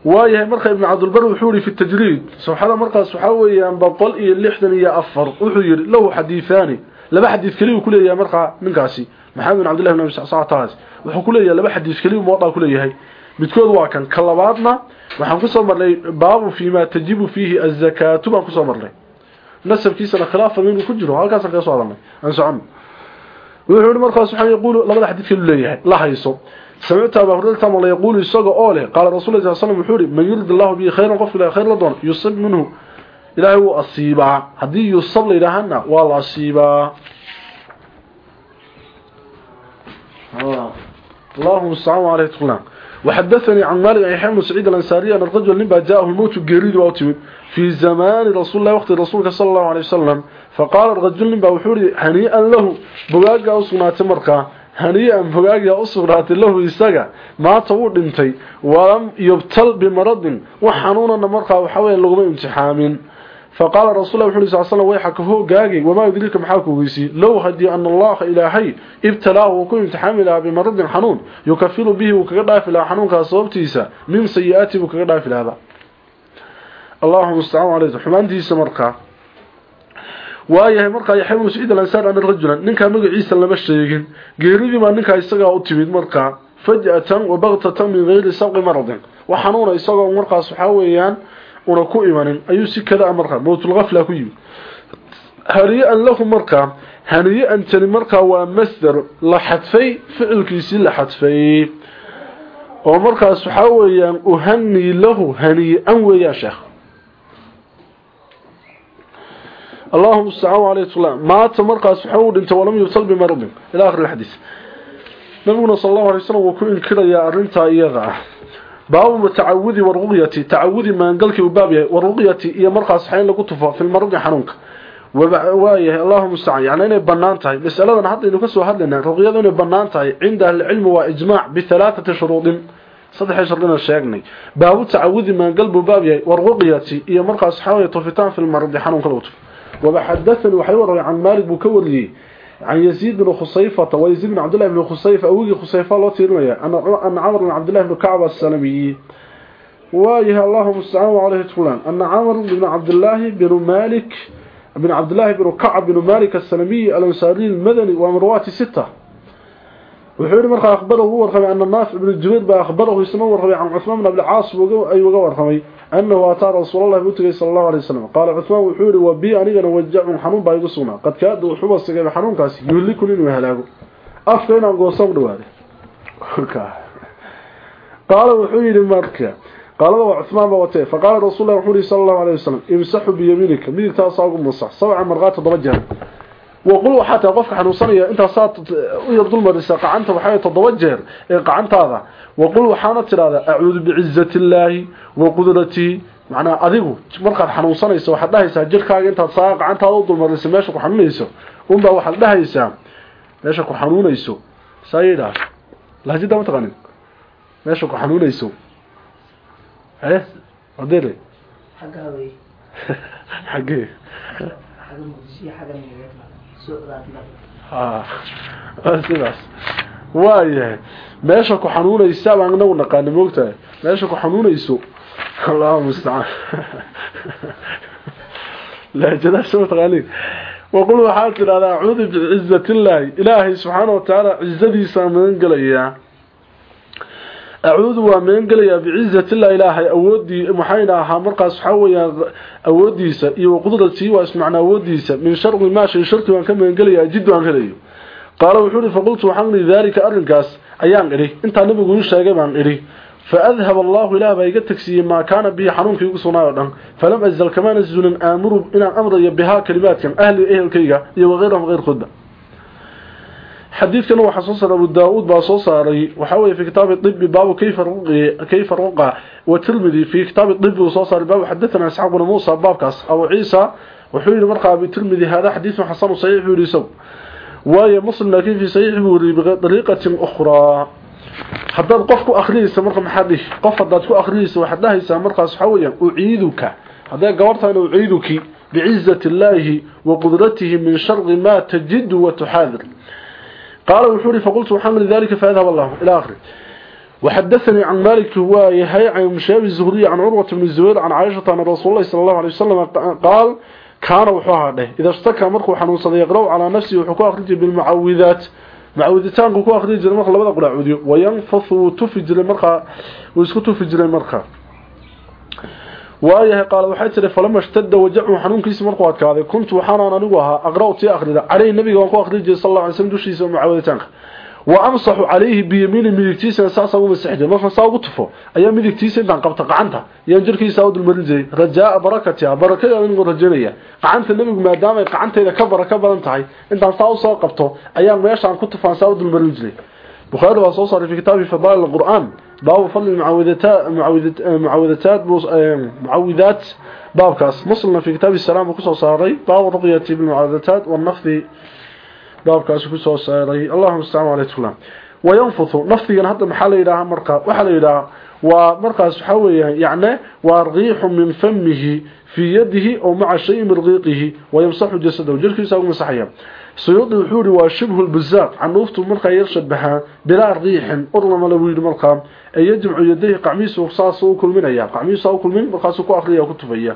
[SPEAKER 1] waayahay marka ibn cabdulbar wuxuu yidhi fi tajriid sawxada markaas waxaa weeyaan boqol iyo lixdan iyo afar wuxuu yidhi lahu xadiiaani laba xadiid keliyu kuleeyahay markaa ninkaasi maxamed bin cabdillahi bin abi sactaas wuxuu kuleeyahay laba xadiid keliyu moodaa kuleeyahay midkood waa kan ka labaadna waxaan kusoo marnay baabu fii ma tajibu fiihi azakaatu baan kusoo marnay nasabkiisana khilaafa inuu ku jiro halkaasaan kaga soo hadalnay aan socono wuxuu yidhi markaas waxaa yaquulu labada xadiid keliyu leeyahay la hayso سمعت أبا هريرة ما يقول يسوق أوله قال رسول الله صلى الله عليه وسلم وحوري من يرد الله به خيرا قف إلى خير لدون يصب منه إلهي هو أصيبا هذه يصب لإلهنا والله أصيبا اللهم استعان عليه تقلان وحدثني عن مالك عن يحيى بن سعيد الأنصاري أن الرجل لما جاءه الموت الجريد وأوتمد في زمان رسول الله وقت رسولك صلى الله عليه وسلم فقال الرجل لما وحوري هنيئا له بقاقا أصنات مركا haniyan fogaagya u sugnaatay lahu isaga maanta wuu dhintay walam yubtal bimaradin wax xanuunana markaa waxaweya laguma imtixaamin فقال رسول الله صلى الله عليه وسلم ويحك هو غاغي وما يدريك محاك ويسي لو هدي أن الله إلهي ابتلاه وكن يتحملها بمرض حنون يكفر به وكغداف إلى حنون كاسوبتيسا من سيئاته وكغداف إلى هذا اللهم استعان عليه حمانتيسا مرقا waayahay markaa yaxya ibnu saciid al-ansaar ana rajulan ninka magaciisa lama sheegin geeridii baa ninka isagaa u timid markaa faj'atan wa baghtatan min ghayri sabqi maradin wa xanuuna isagoo markaas waxaa weeyaan una ku imanin ayuu si kada markaa mawtul ghafla ku yimid haniyan lahu markaa haniyan tani markaa waa masdar la xadfay ficilkiisii la xadfay oo markaas waxaa weeyaan uhani lahu haniyan weeyaan sheekh اللهم استعان عليه الصلاة مات مرقس حول انت ولم يبتل بمرض إلى آخر الحديث نبينا صلى الله عليه وسلم وكل كده يا أرنتا baabu mutacawudi waruqyati tacawudi maangalkii uu baab yahay waruqyati iyo markaas xayn lagu tufo filmaruqi xanuunka. Waayahay allahu mustacaan yani inay bannaan tahay. Masaladan haddaynu ka soo hadlaynaa ruqyadu inay bannaan tahay cinda ahlicilmi waa ijmaac bihalaathati shuruudin. Saddex shardina sheegnay. Baabu tacawudi maangal buu baab yahay waruqyati iyo markaas xayn tufitaan filmaruqi xanuunka lagu tufo. Waba can maalik buu ka wariyey عن يزيد بن خصيفة ويزيد بن عبد الله بن خصيفة أوجي خصيفة الله تيرميا أن عمر بن عبد الله بن كعب السلمي وايه اللهم استعانوا عليه فلان أن عمر بن عبد الله بن مالك بن عبد الله بن كعب بن مالك السلمي الأنصاري المدني ومروات ستة وحوري مرخى أخبره هو ورخمي أن النافع بن الجبير بأخبره يسمى ورخمي عن عثمان بن عبد العاص أي وقوى ورخمي أنه أتى رسول الله متقي صلى الله عليه وسلم قال عثمان وحوري وبي أنيقنا وجع حنون بايقصونا قد كاد وحبا السقيم حنون كاسي يوليكم إنه هلاقو أفكينا نقوصوا دوالي قال وحوري مركا قال له عثمان بوتي فقال رسول الله وحوري صلى الله عليه وسلم امسحوا بيمينك ميدك تاساقوا مصح سبع waqul waxaa taa qofka xanuunsanaya intaasaad u yar dulmarisa qacanta waxaa toddoba jeer ee qacantaada waqul waxaana tidhahdaa acuudu bicizati illaahi wa qudratihi macnaa adigu markaad xanuunsanayso waxaad dhahaysaa jirkaaga intaad saa qacantaada u dulmarisa meesha ku xanuunayso unbaa waxaad dhahaysaa meesha ku xanuunayso saayidhaa lahjidda mataqanin meesha ku xanuunayso eh
[SPEAKER 2] adere xaggee
[SPEAKER 1] sidaas. Waayahay meesha ku xanuunaysa baan inagu naqaana moogtahay meesha ku xanuunayso allahu mustacaan. Lahjadaas ma taqaaniin. Waqul waxaad tidhahdaa acuudu bicizati illaahi ilaahay subxaana wa tacaala cizadiisaa magan gelayaa acuudu waa meengelayaa bicizatillah ilaahay awoodii waxayna ahaa markaas waxaa weyaan awoodiisa iyo waqudratii waa ismacna awoodiisa min shari maa shay sharki waan ka meengelayaa jid waan helayo qaala wuxuu ihi faqultu waxaan idhi daalika arrinkaas ayaan idhi. Intaa nabigu ii sheegay baan idhi. Faadhab allahu ilaah baa iga tegsiiyey maa kaana bihi xanuunkii igu sugnaay o dhan. Falam azal kamaana zulin aamuru inaan amrayo bihaa kalimaadkan ahli ehelkayga iyo wakeyrahum keyrkoodba xadiidkan waxaa soo saaray abu daa-uud baa soo saaray. Waxaa weeye fi kitaabi ibi baabu kayfa ruqa wa tirmidi fi kitaabi ibi uu soo saaray baabu xadathana isxaaq bna muusa baabkaas. Abu ciisa wuxuu yihi markaa abi tirmidi hada xadiidu xasanu saxiix buu yihi isagu. Waayo muslim laakiin fi saxiix buu yihi biariiqatin ukhraa haddaad qof ku akhriyaysa marka maxaad dhihi? Qof haddaad ku akhriyaysa waxaad dhahaysaa markaas waxaa weeyaan uciiduka. Hadday gabartaan uciiduki bicizati illaahi wa qudratihi min shari maa tajidu wa tuxaadir. qaala wuxuu ihi faqultu waxaan ihi dalika faadhab allahu ila akhri وحدثني عن مالك هو يحيى عن مشاب الزهري عن عروة بن الزبير عن عائشة أن رسول الله صلى الله عليه وسلم قال كان وحوها له إذا اشتكى مركو حنوصا يقرأ على نفسه وحكو أخرجه بالمعوذات معوذتان كو أخرج جرى مركا لبدا قرعوديو وينفث وتفي جرى مركا ويسكو تفي جرى مركا waayahay qaal waxay tiri falama shtada wajacu xanuunkiisa markuu adkaaday kuntu waxaanaan anigu ahaa aqra' tii akhrida calayhi nabiga waan ku akhrin jiray sal alla ly dushiisa mucaawiditaanka wa amsaxu calayhi biyamiini midigtiisana saasaan u masixi jiray markaan saa ugu tufo ayaa midigtiisa intaan qabta qacanta ayaan jirkiisa u dulmarin jiray. Rajaaa barakatiha barakadeeda inuu rajaynaya. Qacanta nabigu maadaama ay qacanteeda ka barako badan tahay intaan saa u soo qabto ayaan meeshaan ku tufaan saa u dulmarin jiray. Bukhaari waa soo saaray fi kitaabi fadaa'il qur'aan باب فضل المعوذات معوذات معوذات باب كاس مصلنا في كتاب السلام وكسو صاري باب رقية بالمعوذات والنفذ باب كاس وكسو صاري اللهم استعام عليه السلام wayanfuthu naftigan hadda maxaa la yidhaahaa markaa waxaa la yidhaahaa waa markaas waxaa weeyaan yacne waa riixu min famihi fii yadihi oo maca shayi min riiqihi wayamsaxu jasadahu jirkiisa ugu masaxaya suyuudi wuxuu yihi waa shibhu lbuzaaq canuuftu markaa yar shabahaa bilaa riixin urlamale buu yidhi markaa ee yajmacu yadayhi qacmiisu saasuu u kulminaya qacmiisaa u kulmin markaasuu ku akriya ku tufaya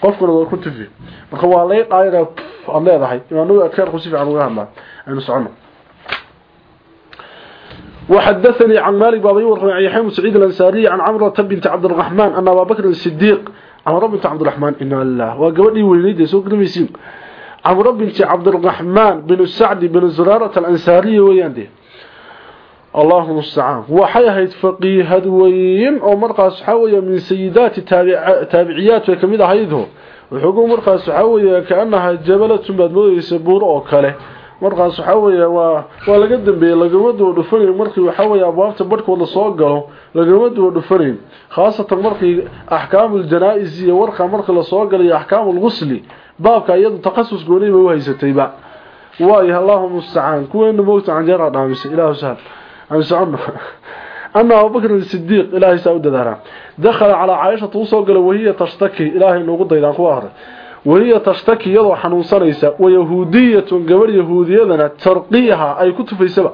[SPEAKER 1] qofkuna waa ku tufi marka waa lay qaayra aad leedahay imaanagu adkaarku si fiican uga hadlaa aynu socono وحدثني عن مالك بابي ورحمة عن يحيى سعيد الأنساري عن عمرة بنت عبد الرحمن أن أبا بكر الصديق عمرة بنت عبد الرحمن إن الله وقبلي وليدي سوق نميسين عمرة بنت عبد الرحمن بن السعد بن زرارة الأنساري وياندي allahu mustacaan waxay ahayd faqiihad weyn oo markaas waxaa weeye min sayidaati taabiciyaadku ay ka mid ahaydoo wuxugu markaas waxaa weeye ka anaha jabalatun baad moodaysa buur oo kale. Markaas waxaa weeye waa waa laga dambeeyey lagama duwa dhufanayn markii waxaa weeye abwaabta badhkooda soo galo lagama duwa dhufanayn. Khaasatan markii axkaamu ljanaa-is iyo warkaa markii la soo galayo axkaamu lgusli baabka iyadu takhasus gooniy bay uhaysatayba waayahy allahuma mustacaan kuweena moogta canjeera aan socono أن أبو بكر الصديق إلهي سعود دارا دخل على عائشة توصل وهي تشتكي إلهي نوقض إذا كوهر وهي تشتكي يضو حنوصانيسا ويهودية قبل يهودية ترقيها أي كتب في سبع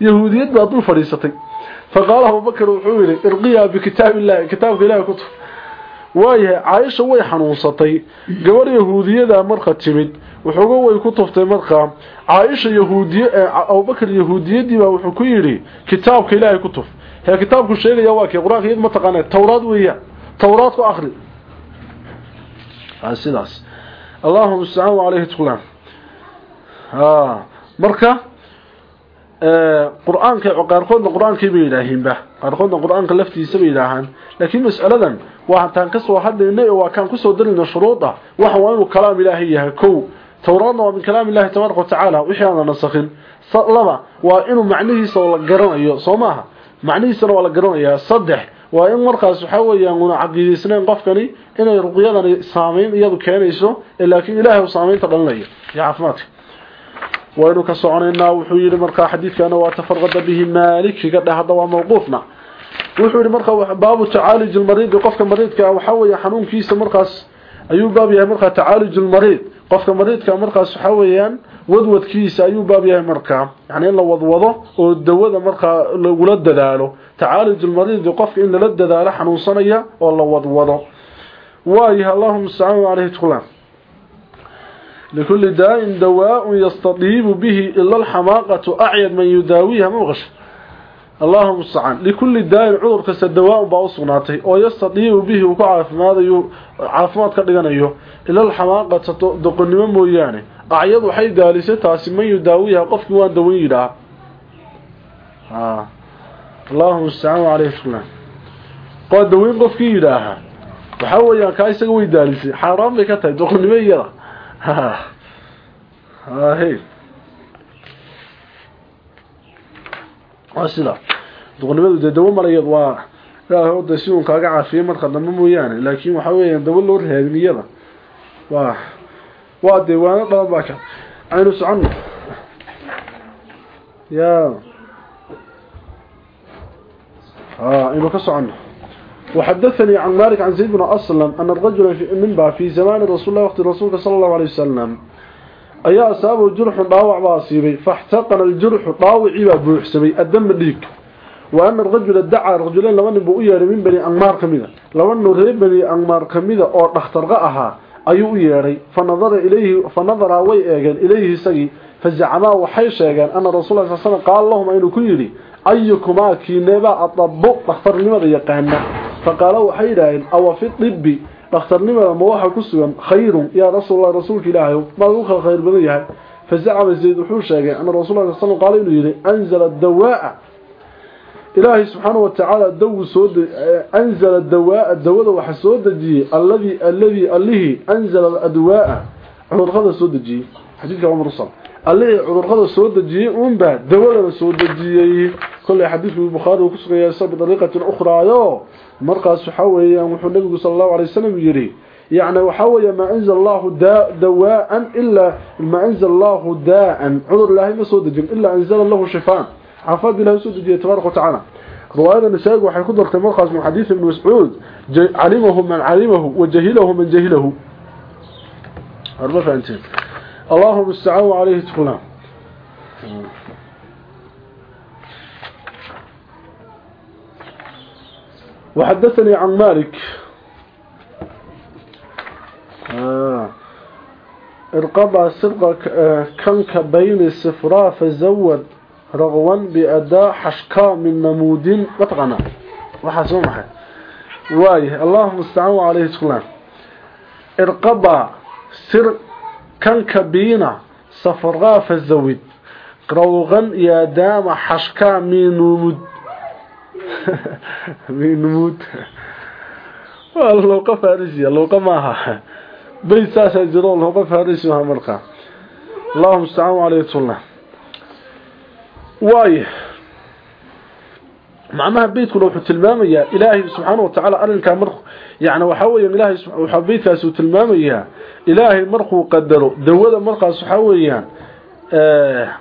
[SPEAKER 1] يهودية بأطول فريستي فقال أبو بكر وحوري ارقيها بكتاب الله كتاب الله كتب waayahay caaisha way xanuunsatay gabar yahuudiyada marka timid wuxuuga way ku tuftay markaa caaisha yahuudiye abubakar yahuudiyadii baa wuxuu ku yidhi kitaabka ilaahay ku tuf. Hee kitaabku sheegaya waa kii qur'aanka iyad mataqaana towraad weeyaan towraad ku akri sidaas. Allahuma mustacaan caleyhi marka qur'aanka qaarkoodna qur'aankii bay yidhaahiinba qaarkoodna qur'aanka laftiisa bay yidhaahaan. Laakiin mas'aladan waa taan ka soo hadlaynay oo waa kaan ku soo darinay shuruuda. Waxa waa inuu kalaam ilaahay yahay kow towraadna waa min kalaam ilaahi tabaaraka wa tacaala wixii aan nasakhin laba waa inuu macnihiisa la garanayo soo maaha macnihiisana waa la garanayaa saddex waa in markaas waxa weeyaan una caqiidaysnayn qofkani inay ruqyadani saameyn iyadu keenayso laakiin ilaahay uu saameynta dhalinayo iyo caafimaadka وإنه كسعنينا وحيري مركا حديث كان وتفرغد به مالك في قد هذا وموقوفنا وحيري مركا باب تعالج المريض قفك مريض وحوي حنون كيس مركاس أيو باب يا مركا تعالج المريض qofka mariidka ah markaas waxa weeyaan wadwadkiisa ayuu baab yahay markaa yani in la wadwado oo dawada markaa lagula dadaalo. Tacaaluju lmariidi qofka in lala dadaalo xanuunsanaya oo la wadwado. Waayaha allahuma stacaanu caleyhi tulan likulli daa-in dawaa-un yastadiibu bihi ila alxamaaqatu acyad man yudaawiiha ma اللهم استعان لكل داء عذر كس الدواء باوصناته ويستطيب به وكعاف ماذا عافمات كدغنيو إلا الحماقة دقنimo mooyaane أعيد waxay daalisay taasi man yudaawiha qofkii waan daweeyida ah اللهم استعان عليه فلان قد daweyn qofkii yiraaha waxa weeyaan ka isaga way daalisay xaraam bay ka tahay doqonnimo iyada ha hay asila doqonnimadu dee dawo marayad waa ilaahay oo si uun kaaga caafiyay marka dambe mooyaane laakiin waxa weeyaan dawo loo raadin iyada waa waa dee waana dhalan baa ka aynu soconno ya ها إنه كسعنا وحدثني عن مالك عن زيد بن أسلم أن الرجل في منبع في زمان رسول الله وقت الرسول صلى الله عليه وسلم ayaa asaabahu jurxun dhaawac baa asiibay faxtaqana aljurxu dhaawacii baa buuxsamay addama dhiig wa ana arajula dacaa rajuleyn laba nin buu u yeedhay min bani anmaar ka mida. Laba ninu reer bani anmaar ka oo dhakhtarqa ahaa ayuu u yeedhay. Fa ilayhi fa nadaraa way eegeen ilayhi isagii fazacmaa waxay sheegeen anna rasuula sal slam qaala lahum inuu ku yidhi ayukumaa kiineebaa adabu dhakhtarnimada yaqaana faqaala waxay yidhaaheen awa fi ibi dhakhtarnimada ma waxa ku sugan khayrun yaa rasuulullah rasuulka ilaahay ma uu khayr badan yahay. Fazacama zayd wuxuu sheegay ana rasuulullah sallallahu alayhi wasallam yiri anzala dawaa ilaahi subhanahu wa ta'ala dawu soo eh, anzala dawaa dawada waxa soo dajiyay alladhi alladhi allihi anzala adwaa cudurrada soo dajiyay xadiidka umar sal allihi cudurrada soo dajiyay umba dawada soo dajiyay kulli xadiidku bukhari ku sugan yahay sabab dariiqatan ukhra markaas waxa weeyaan wuxuu nabigu sallallahu alayhi wasallam yiri yaani waxa weeye ma anzal Allahu dawaan illa ma anzal Allahu daan udur laahi ma soo dejin illa anzal Allahu shifaan. Afad ilaahi soo dejiye tabaaraka ta'ala riwaayada nasaagu waxay ku dartay markaas mu xadiis ibn Mas'ud alimahu man alimahu wa jahilahu man jahilahu. Arba faantin Allahu musta'an alayhi tuqlam وحدثني عن مالك آه. ارقب سرق كنك بين السفراء فزود رغوا بأداء حشكاء من نمود مطغنا وحسن محي وايه اللهم استعانوا عليه السلام ارقب سر كنك بين سفراء فزود رغوا يدام حشكاء من نمود minmuud waa luuqa farisia luuqa maaha. Bay saasaa jiro luuqa farisi maha markaa allahuma ustacaan caleyh tulna. Waayo macnaha beydkuna wuxuu tilmaamayaa ilaahay subxaana watacaala arrinkaa mar yani waxaa weeyaan ilaahay waxaa beydkaasi uu tilmaamayaa ilaahay markuu qadaro dawada markaas waxaa weeyaan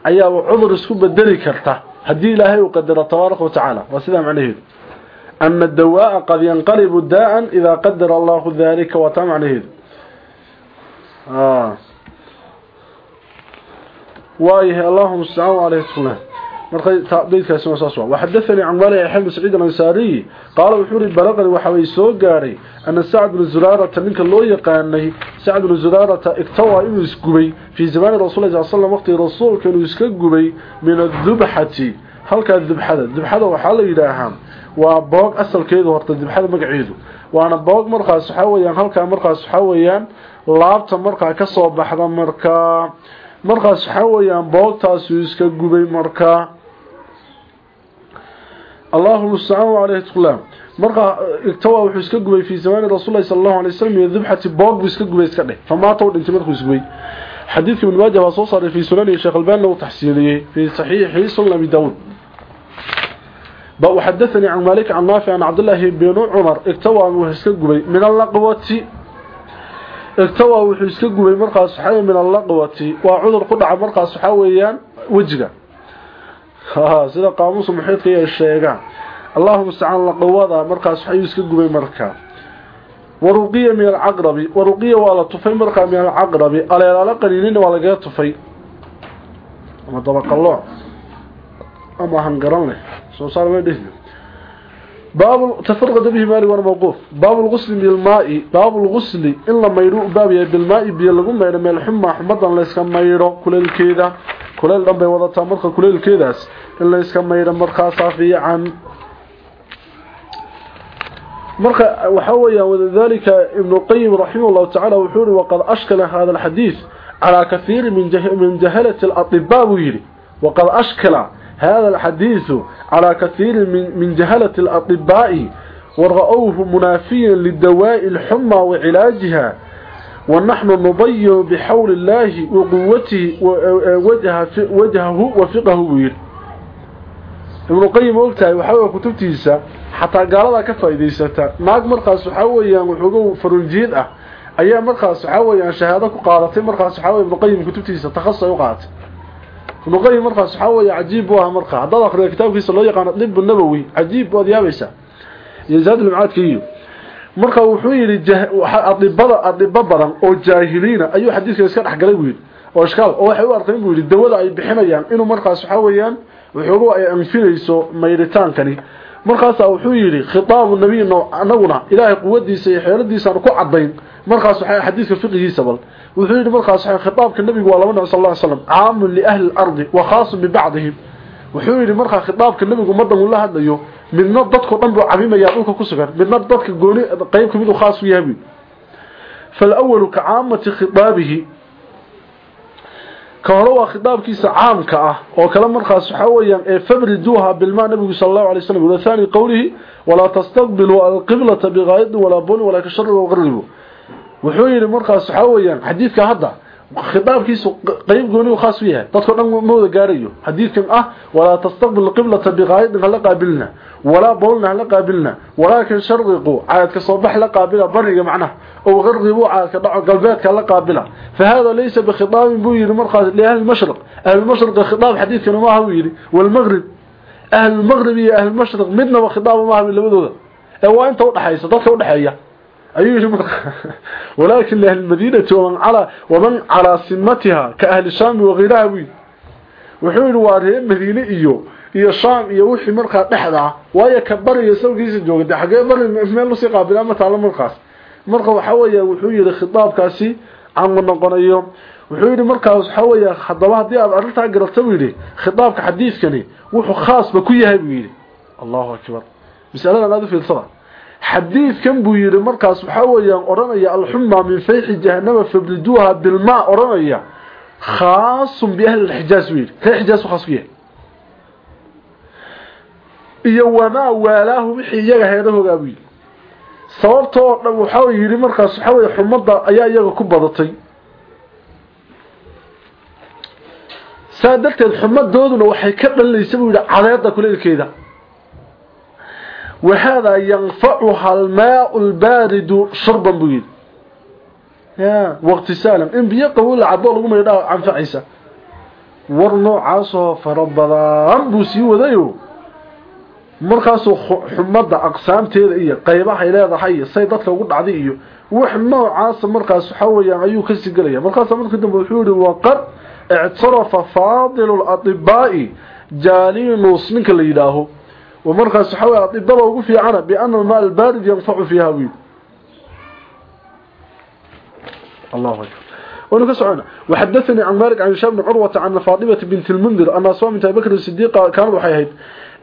[SPEAKER 1] ayaaba cudur isku bedeli karta haddii ilaahay uu qadaro tabaaraka wa ta'ala waa sida macnaheedu. Anna dawaa qad yanqalibu da'an idha qaddara Allahu dhalika wa ta'ala macnaheedu. Ah. Waaye allahumma sallu alayhi wa sallam markay taabidkaasi waa saas waa. Hadathani an wali ahmed sa'id al-ansari qala wuxuu balaqani waxa way soo gaaray ana sa'd bin zurara ninka loo yaqaanay sa'd bin zurara iktawa inuu isgubay fi zaman rasuulullah sallallahu waqti rasuulka inuu iska gubay min adh-dhubhati halka dhubhada dhubhada waxa la yiraahaa waa boog asalkeedu horta dhubhada magaceedu. Waana boog markaas waxa weeyaan halka markaas waxa weeyaan laabta markaa ka soo baxda markaa markaas waxa weeyaan boogtaas iska gubay markaa اللهم استعانوا عليه تقلام مرقى اكتوى وحو اسكا غبي في زمان رسول الله صلى الله عليه وسلم ذبحه بوق اسكا غبي اسكا دحي فما تو دنت مرخو اسغبي حديث من واجه وصو صار في سنن الشيخ الباني وتحسينيه في صحيح سنن ابي داود وحدثني عن مالك عن نافع عن عبد الله بن عمر اكتوى وحو اسكا غبي من اللقوه اكتوى وحو اسكا غبي مرقى صحيح من اللقوه وعذر قدع مرقى صحويان وجهه ها sida qaamuusu muxiidkii ay sheegaan allahuma stacaan laqawada markaas ayuu iska gubay markaa waruqiya min alcaqrabi waruqiya waa la tufay markaa min alcaqrabi aleelaala qaniinina waa lagaga tufay. Ama dabaqallooc ama hangaran leh. Soo saar ma dhihna baabu tafarqada bihi maali waa mawquuf. Baabu lgusli bilmaai baabu lgusli in la maydho u baab yahay bilmaai biyo lagu maydho meel xumaa xumadan la maydho kuleelkeeda kuleyl dhan bay wadataa marka kuleylkeedaas in la iska maydha markaa saafiican ah marka waxa weeyaan wadalika ibn qayyim rahimahullahu ta'ala wuxuu ri waqad ashkala hada alhadith ala kathir min min jahalati al-atibba wili waqad ashkala hada alhadith ala kathir min min jahalati al-atibba wa munafiyan lid-dawa'i humma wa 'ilajiha ونحن نضيع بحول الله وقوته وجهه, وجهه وفقه وير ابن القيم وقتها وحاول كتبتيسا حتى قالها كفايديستا ناق مرقاس waxa weeyaan wuxuu farunjiid ah ayaa markaas waxa weeyaan shahaado ku qaadatay markaas waxa weeyaan ibn qayyim kutubtiisa takhasus u qaatay ibn qayyim markaas waxa weeyaan ajiib waa markaa hadda akhriyo kitaabkiisa loo yaqaan dib nabawi ajiib wad yaabaysa yazaad al-maadkiyo marka wuxuu yiri adibada adiba badan oo jaahiliina ayuu xadiiska iska dhaxgalay wiil oo iskaal oo waxay u arkeen buu yiri dawada ay bixinayaan inuu markaas waxa weeyaan wuxuu ay anfinayso mayritaankani markaas wuxuu yiri khitaabu nabiyina anaguna ilaahay quwadiisa iyo xeeladiisa ku cadayn markaas waxa xadiiska fiqigiisa bal. Wuxuu yiri markaas waxa khitaabka nabiga waa laba nabi sallallahu alayhi wasallam aam li ahli al-ard wa khaas bi ba'dihim wuxuu yidhi markaa khitaabka nabigu ummaddan uula hadlayo. Midna dadkao dhan buu camimayaa dhulka ku sugan. Midna dadka gooni qayb ka mid u khaas u yahay. Buuyidhi faalawalu ka caamati khitaabihi. Ka hore waa khitaabkiisa caamka ah oo kale markaas waxa weeyaan ee fabriduuha bilmaa nabigu sal allahu alay wuxuu yidhi markaas waxa weeyaan xadiidka hadda khitaabkiisu qayb gooni u khaas u yahay. Dadka dhan mooda gaarayo xadiidkan ah wala tastaqbil qiblata bighayid la qaabilna wala bawlna la qaabilna walakin sharqu aayadka soobax la qaabila bariga macnaha oo gharribu aayadka dhaco galbeedka la qaabila. Fahada laysa bi khitab buu yiri markaas ahli mashriq. Ahli mashriq khitab xadiidkan ma aha yiri wal maghrib. Ahlulmaqrib iyo ahlulmashriq midnaba khidaaba maaha labadooda. Ee inta udhaxaysa dadka udhaxeeya ayuu yidhi marka walaakin liahlilmadiinati waman calaa waman calaa simatiha ka ahli wakayraha buu yidhi wuxuu yidhi waa reer madiine iyo iyo shaam iyo wixii markaa dhexda ah waayo ka bariga sawgiisa jooga de xagee bari meel la sii qaabila ma taalo markaas marka waxa weeya wuxuu yidhi khitaabkaasi caama noqonayo wuxuu yidhi markaas waxa weeya haddaba haddii aad arrintaa garata buu yidhi khitaabka xadiidkani wuxuu khaasba ku yahay yidhi allahu akbar masaladan aada u fiirsada xadiidkan buu yidhi markaas waxaa weeyaan odhanaya alxuma min fayxi jahanama fabriduuha bilmaa odhanaya khaasun biahli lxijaaz buu yidhi. Ree xijaaz khaas ku yahay. Iyo wamaa waalaahu wixii iyaga heedahoogaa buu yidhi. Sababta oo dhan waxaa yidhi markaas waxaa weeye xumadda ayaa iyaga ku badatay. Saa darteed xumadooduna waxay ka dhalinaysa buu yidhi cadeeda kuleelkeeda وهذا ينفعها الماء البارد شربا بيد يا واغتسالا ان بيقوا العبوا لغم يدا عنفعيسا ورنو عاصو فربضان بو سي ودايو markaasoo xumada aqsaamteeda iyo qaybaha ay leedahay say dadka ugu dhacday iyo wax noocaas markaas waxa weeyaan ayuu ka sigalaya markaas markii dambe wuxuu yiri waqad i'tarafa fadilul atibaa'i jalinus ninka la yiraaho ومركز حوى أطباء وقف عنه بأن الماء البارد ينفع فيها ويد الله أكبر ونكس عنا وحدثني عن مالك عن شاب بن عروة عن فاطمة بنت المنذر أن أصوى من بكر الصديق كانوا حيهد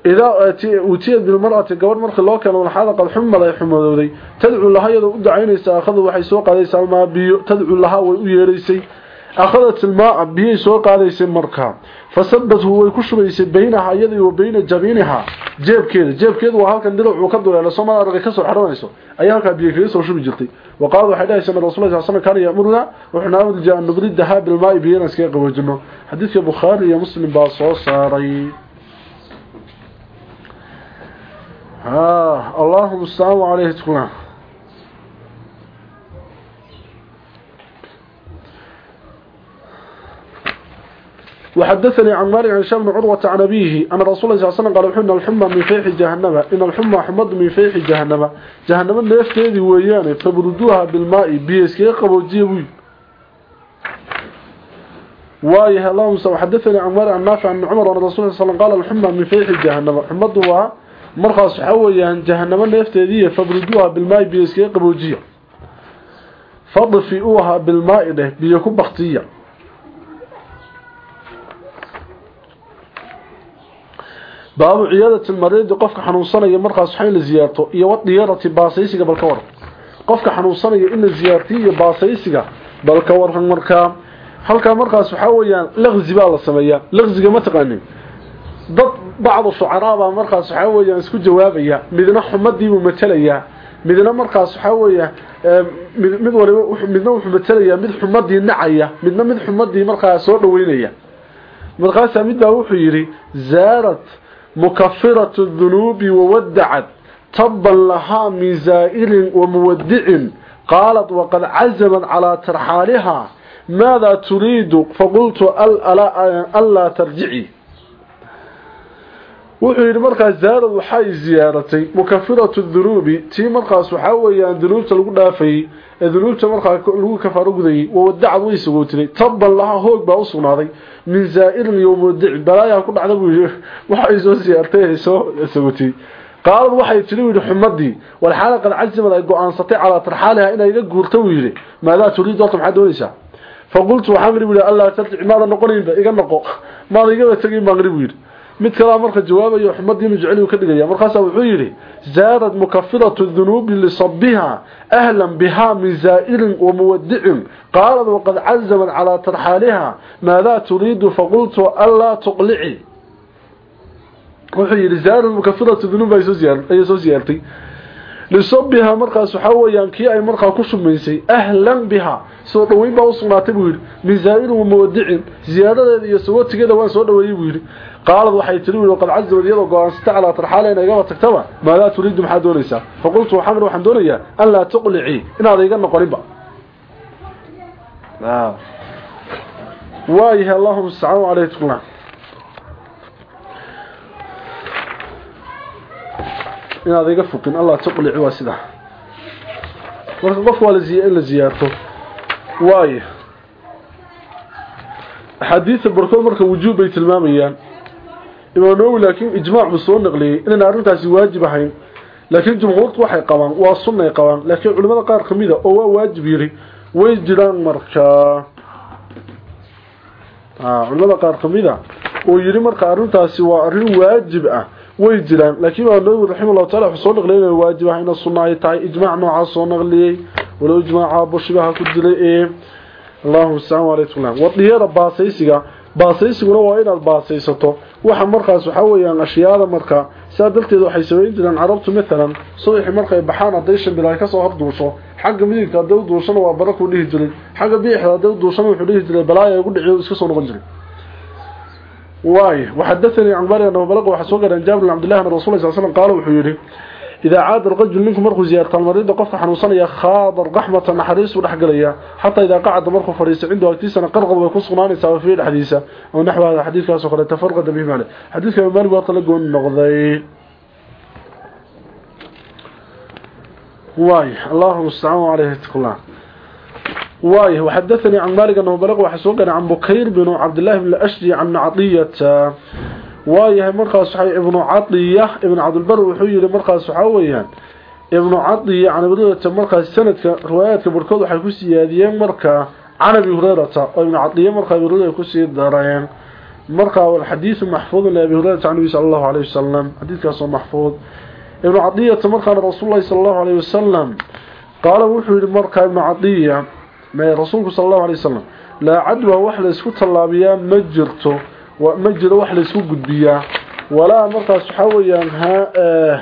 [SPEAKER 1] إذا أتيت بالمرأة قبل مرخ الله كان والحالة قد حمى لا يحمى ذي تدعو لها يدعو عينيسا أخذوا وحي سوق هذا الماء بيو تدعو لها akhadat ilmaa biyay soo qaadaysay markaa fasabathu way ku shubaysay baynaha iyadii wa bayna jabiinihaa jeebkeeda jeebkeedu waa halkan dhinac uu ka duleelo soomada arga ka soo xidhanayso ayay halkaa biyo kaga soo shubi jirtay wa qaalad waxay dhahaysa in rasul sal slam kaana yaamuruna wuxuu naamur jira an nubridaha bilmaa'i biyo inaan iskaga qaboojino xadiidka bukhaari iyo muslim baa soo saaray allaahuma asalaam caleyh وحدثني عن مالك عن شام بن عروة عن أبيه أن رسول الله صلى الله عليه وسلم قال وحنا الحمى من فيح جهنم إن الحمى حمد من فيح جهنم جهنم النفتيدي وياني فبردوها بالماء بيسكي قبو جيبوي وايه اللهم صلى وحدثني عن مالك عن نافع عن عمر أن رسول الله صلى الله عليه وسلم قال الحمى من فيح جهنم حمد هو مرخص حويا جهنم النفتيدي فبردوها بالماء بيسكي قبو جيب فضفئوها بالماء ده بيكون بختية baabu ciyaadati lmariidi qofka xanuunsanaya markaas waxa in la ziyaarto iyo wadiyarati baasaysiga balka waran qofka xanuunsanaya in la ziyaartiyo iyo baasaysiga balka waran markaa halkaa markaas waxaa weeyaan laqzi baa la sameeyaa. Laqziga ma taqaanin dad bacdu shucaraa markaas waxaa weeyaan isku jawaabaya midna xumadiibuu matelayaa midna markaas waxaa weeya mid waliba midna wuxuu matelayaa mid xumadii nacaya midna mid xumadii markaa soo dhaweynaya markaasaa mid baa wuxuu yidhi zaarat مكفرة الذنوب وودعت تبا لها من زائر ومودع قالت وقد عزمت على ترحالها ماذا تريد فقلت ألا, ألا ترجعي wuxuu yidhi markaas zaarad waxay ziyaaratay mukafiratu dunuubi. Tii markaas waxaa weeyaan dunuubta lagu dhaafayey ee dunuubta markaa lagu kafaaro gudayay wawadacad way sagootinay tabban lahaa hoog baa u sugnaaday. Min zaa'irin iyo mudic balaayaa ku dhacda buu yidhi waxay soo siyaartay ay soo sagootiyey qaalad waxay tiri yidhi xumadii walxaala qad cazimad ay go'aansatay calaa tarxaaliha inay iga guurta buu yidhi. Maadaa turiid horta maxaad doonaysaa faqultu waxaan iri buu yidhi allaa tarjic maada noqonaynba iga noqo maada igaba tegin baan iri buu mid kala marka jawaabayo xumadii mujceli ka dhigaya. Markaas wuxuu yiri zaarad mukaffiratu dhunubi li sabbiha ahlan biha min za'irin wa muwaddi'in. Qala wa qad azama ala tarhalaha ma la turidu fa qultu alla tuqli'i wuxuu yiri zaarad mukaffiratu dhunubi ay soo ziyartay li sabbiha markaas waxa weeyaan kii ay markaa ku shumaysay ahlan biha. Soo dhaweyn baa u sugnaatay buu min za'irin wa muwaddi'in. Ziyaradeeda iyo soo tigeeda waan soo dhaweeyay buu yiri qaalad waxay tiri wuu qad azza wadiyada go'aansata ala tarxaaleena iga tagtaba maada turiidu maxaa doonaysaa faqultu waxaan waxaan doonayaa an la tuqli'i inaad iga noqoninba ah waayaha allahumma sa'u alaykum inaad iga fuqin allah tuqlici waa sida marka qofku waa in la ziyaarto waayo axaadiida barkood marka wujuub bay tilmaamayaan imaam nawowi laakiin ijmaac buu soo naqliyey inayna arrintaasi waajib ahayn. Laakiin jumhuurtu waxay qabaan waa sunnay qabaan laakiin culimada qaar ka mida oo waa waajib yiri way jiraan markaa culimada qaar ka mida oo yiri marka arrintaasi waa arrin waajib ah way jiraan. Laakiin imaam nawowi raximahullahu taala wuxuu soo naqliyay inay waajib ah ina sunna ay tahay ijmaac noocaas soo naqliyey. Walow ijmaaca bushibaha ku dilay ee allahuma staan alaykum wadiyada baasaysiga baasaysiguna waa inaad baasaysato. Waxa markaas waxaa weeyaan ashyaada marka sidaa darteed waxay samayn jireen carabtu maalan subaxii markay baxaan hadday shambilaay ka soo horduusho xagga midigta hadday u duushana waa bara kuu dhihi jiray xagga biixda hadday u duushana wuxuu dhihi jiray balaaya ugu dhiciyo iska soo noqon jiray. Waay waxadathanii can bari annahu balaq waxaa soo garan jaabir bin cabdillahi an rasulilah sal slam qaala wuxuu yidhi إذا عاد الرجل منكم مرخو زيارة المريض قفت حنوصنا يا خاضر رحمة نحريس ونحقليا حتى إذا قعد مرخو فريس عنده أكتيسنا قرغب ويكون صناني سوى فيه الحديثة أو نحو هذا حديث كاسو خلا تفرقد به معنى حديث كما مالي وطلقوا النغضي واي اللهم استعانوا عليه اتقلان وايه وحدثني عن مالك أنه بلغ وحسوقنا عن بكير بن عبد الله بن الأشجي عن عطية waayahay markaas waxa ibnu cadiya ibnu cabdilbar wuxuu yidhi markaas waxaa weeyaan ibnu cadiya can abiurayrata markaas sanadka riwaayaadka barkood waxay ku siyaadiyeen marka can abi hurayrata oo ibnu cadiya markaa abi hurayra ay ku sii dareen. Markaa walxadiidu maxfuudun li abi hurayrata can nabi sala allahu aleyh wasalam xadiidkaasoo maxfuud. Ibnu cadiyata markaana rasuululahi sala allahu aleyh wasalam qaala wuxuu yidhi markaa ibnu cadiya rasuulku sala allahu aley wasalam laa wax la isku tallaabiyaa ma jirto ma jiro wax laysku gudbiyaa walaa markaas waxaa weyaan eh,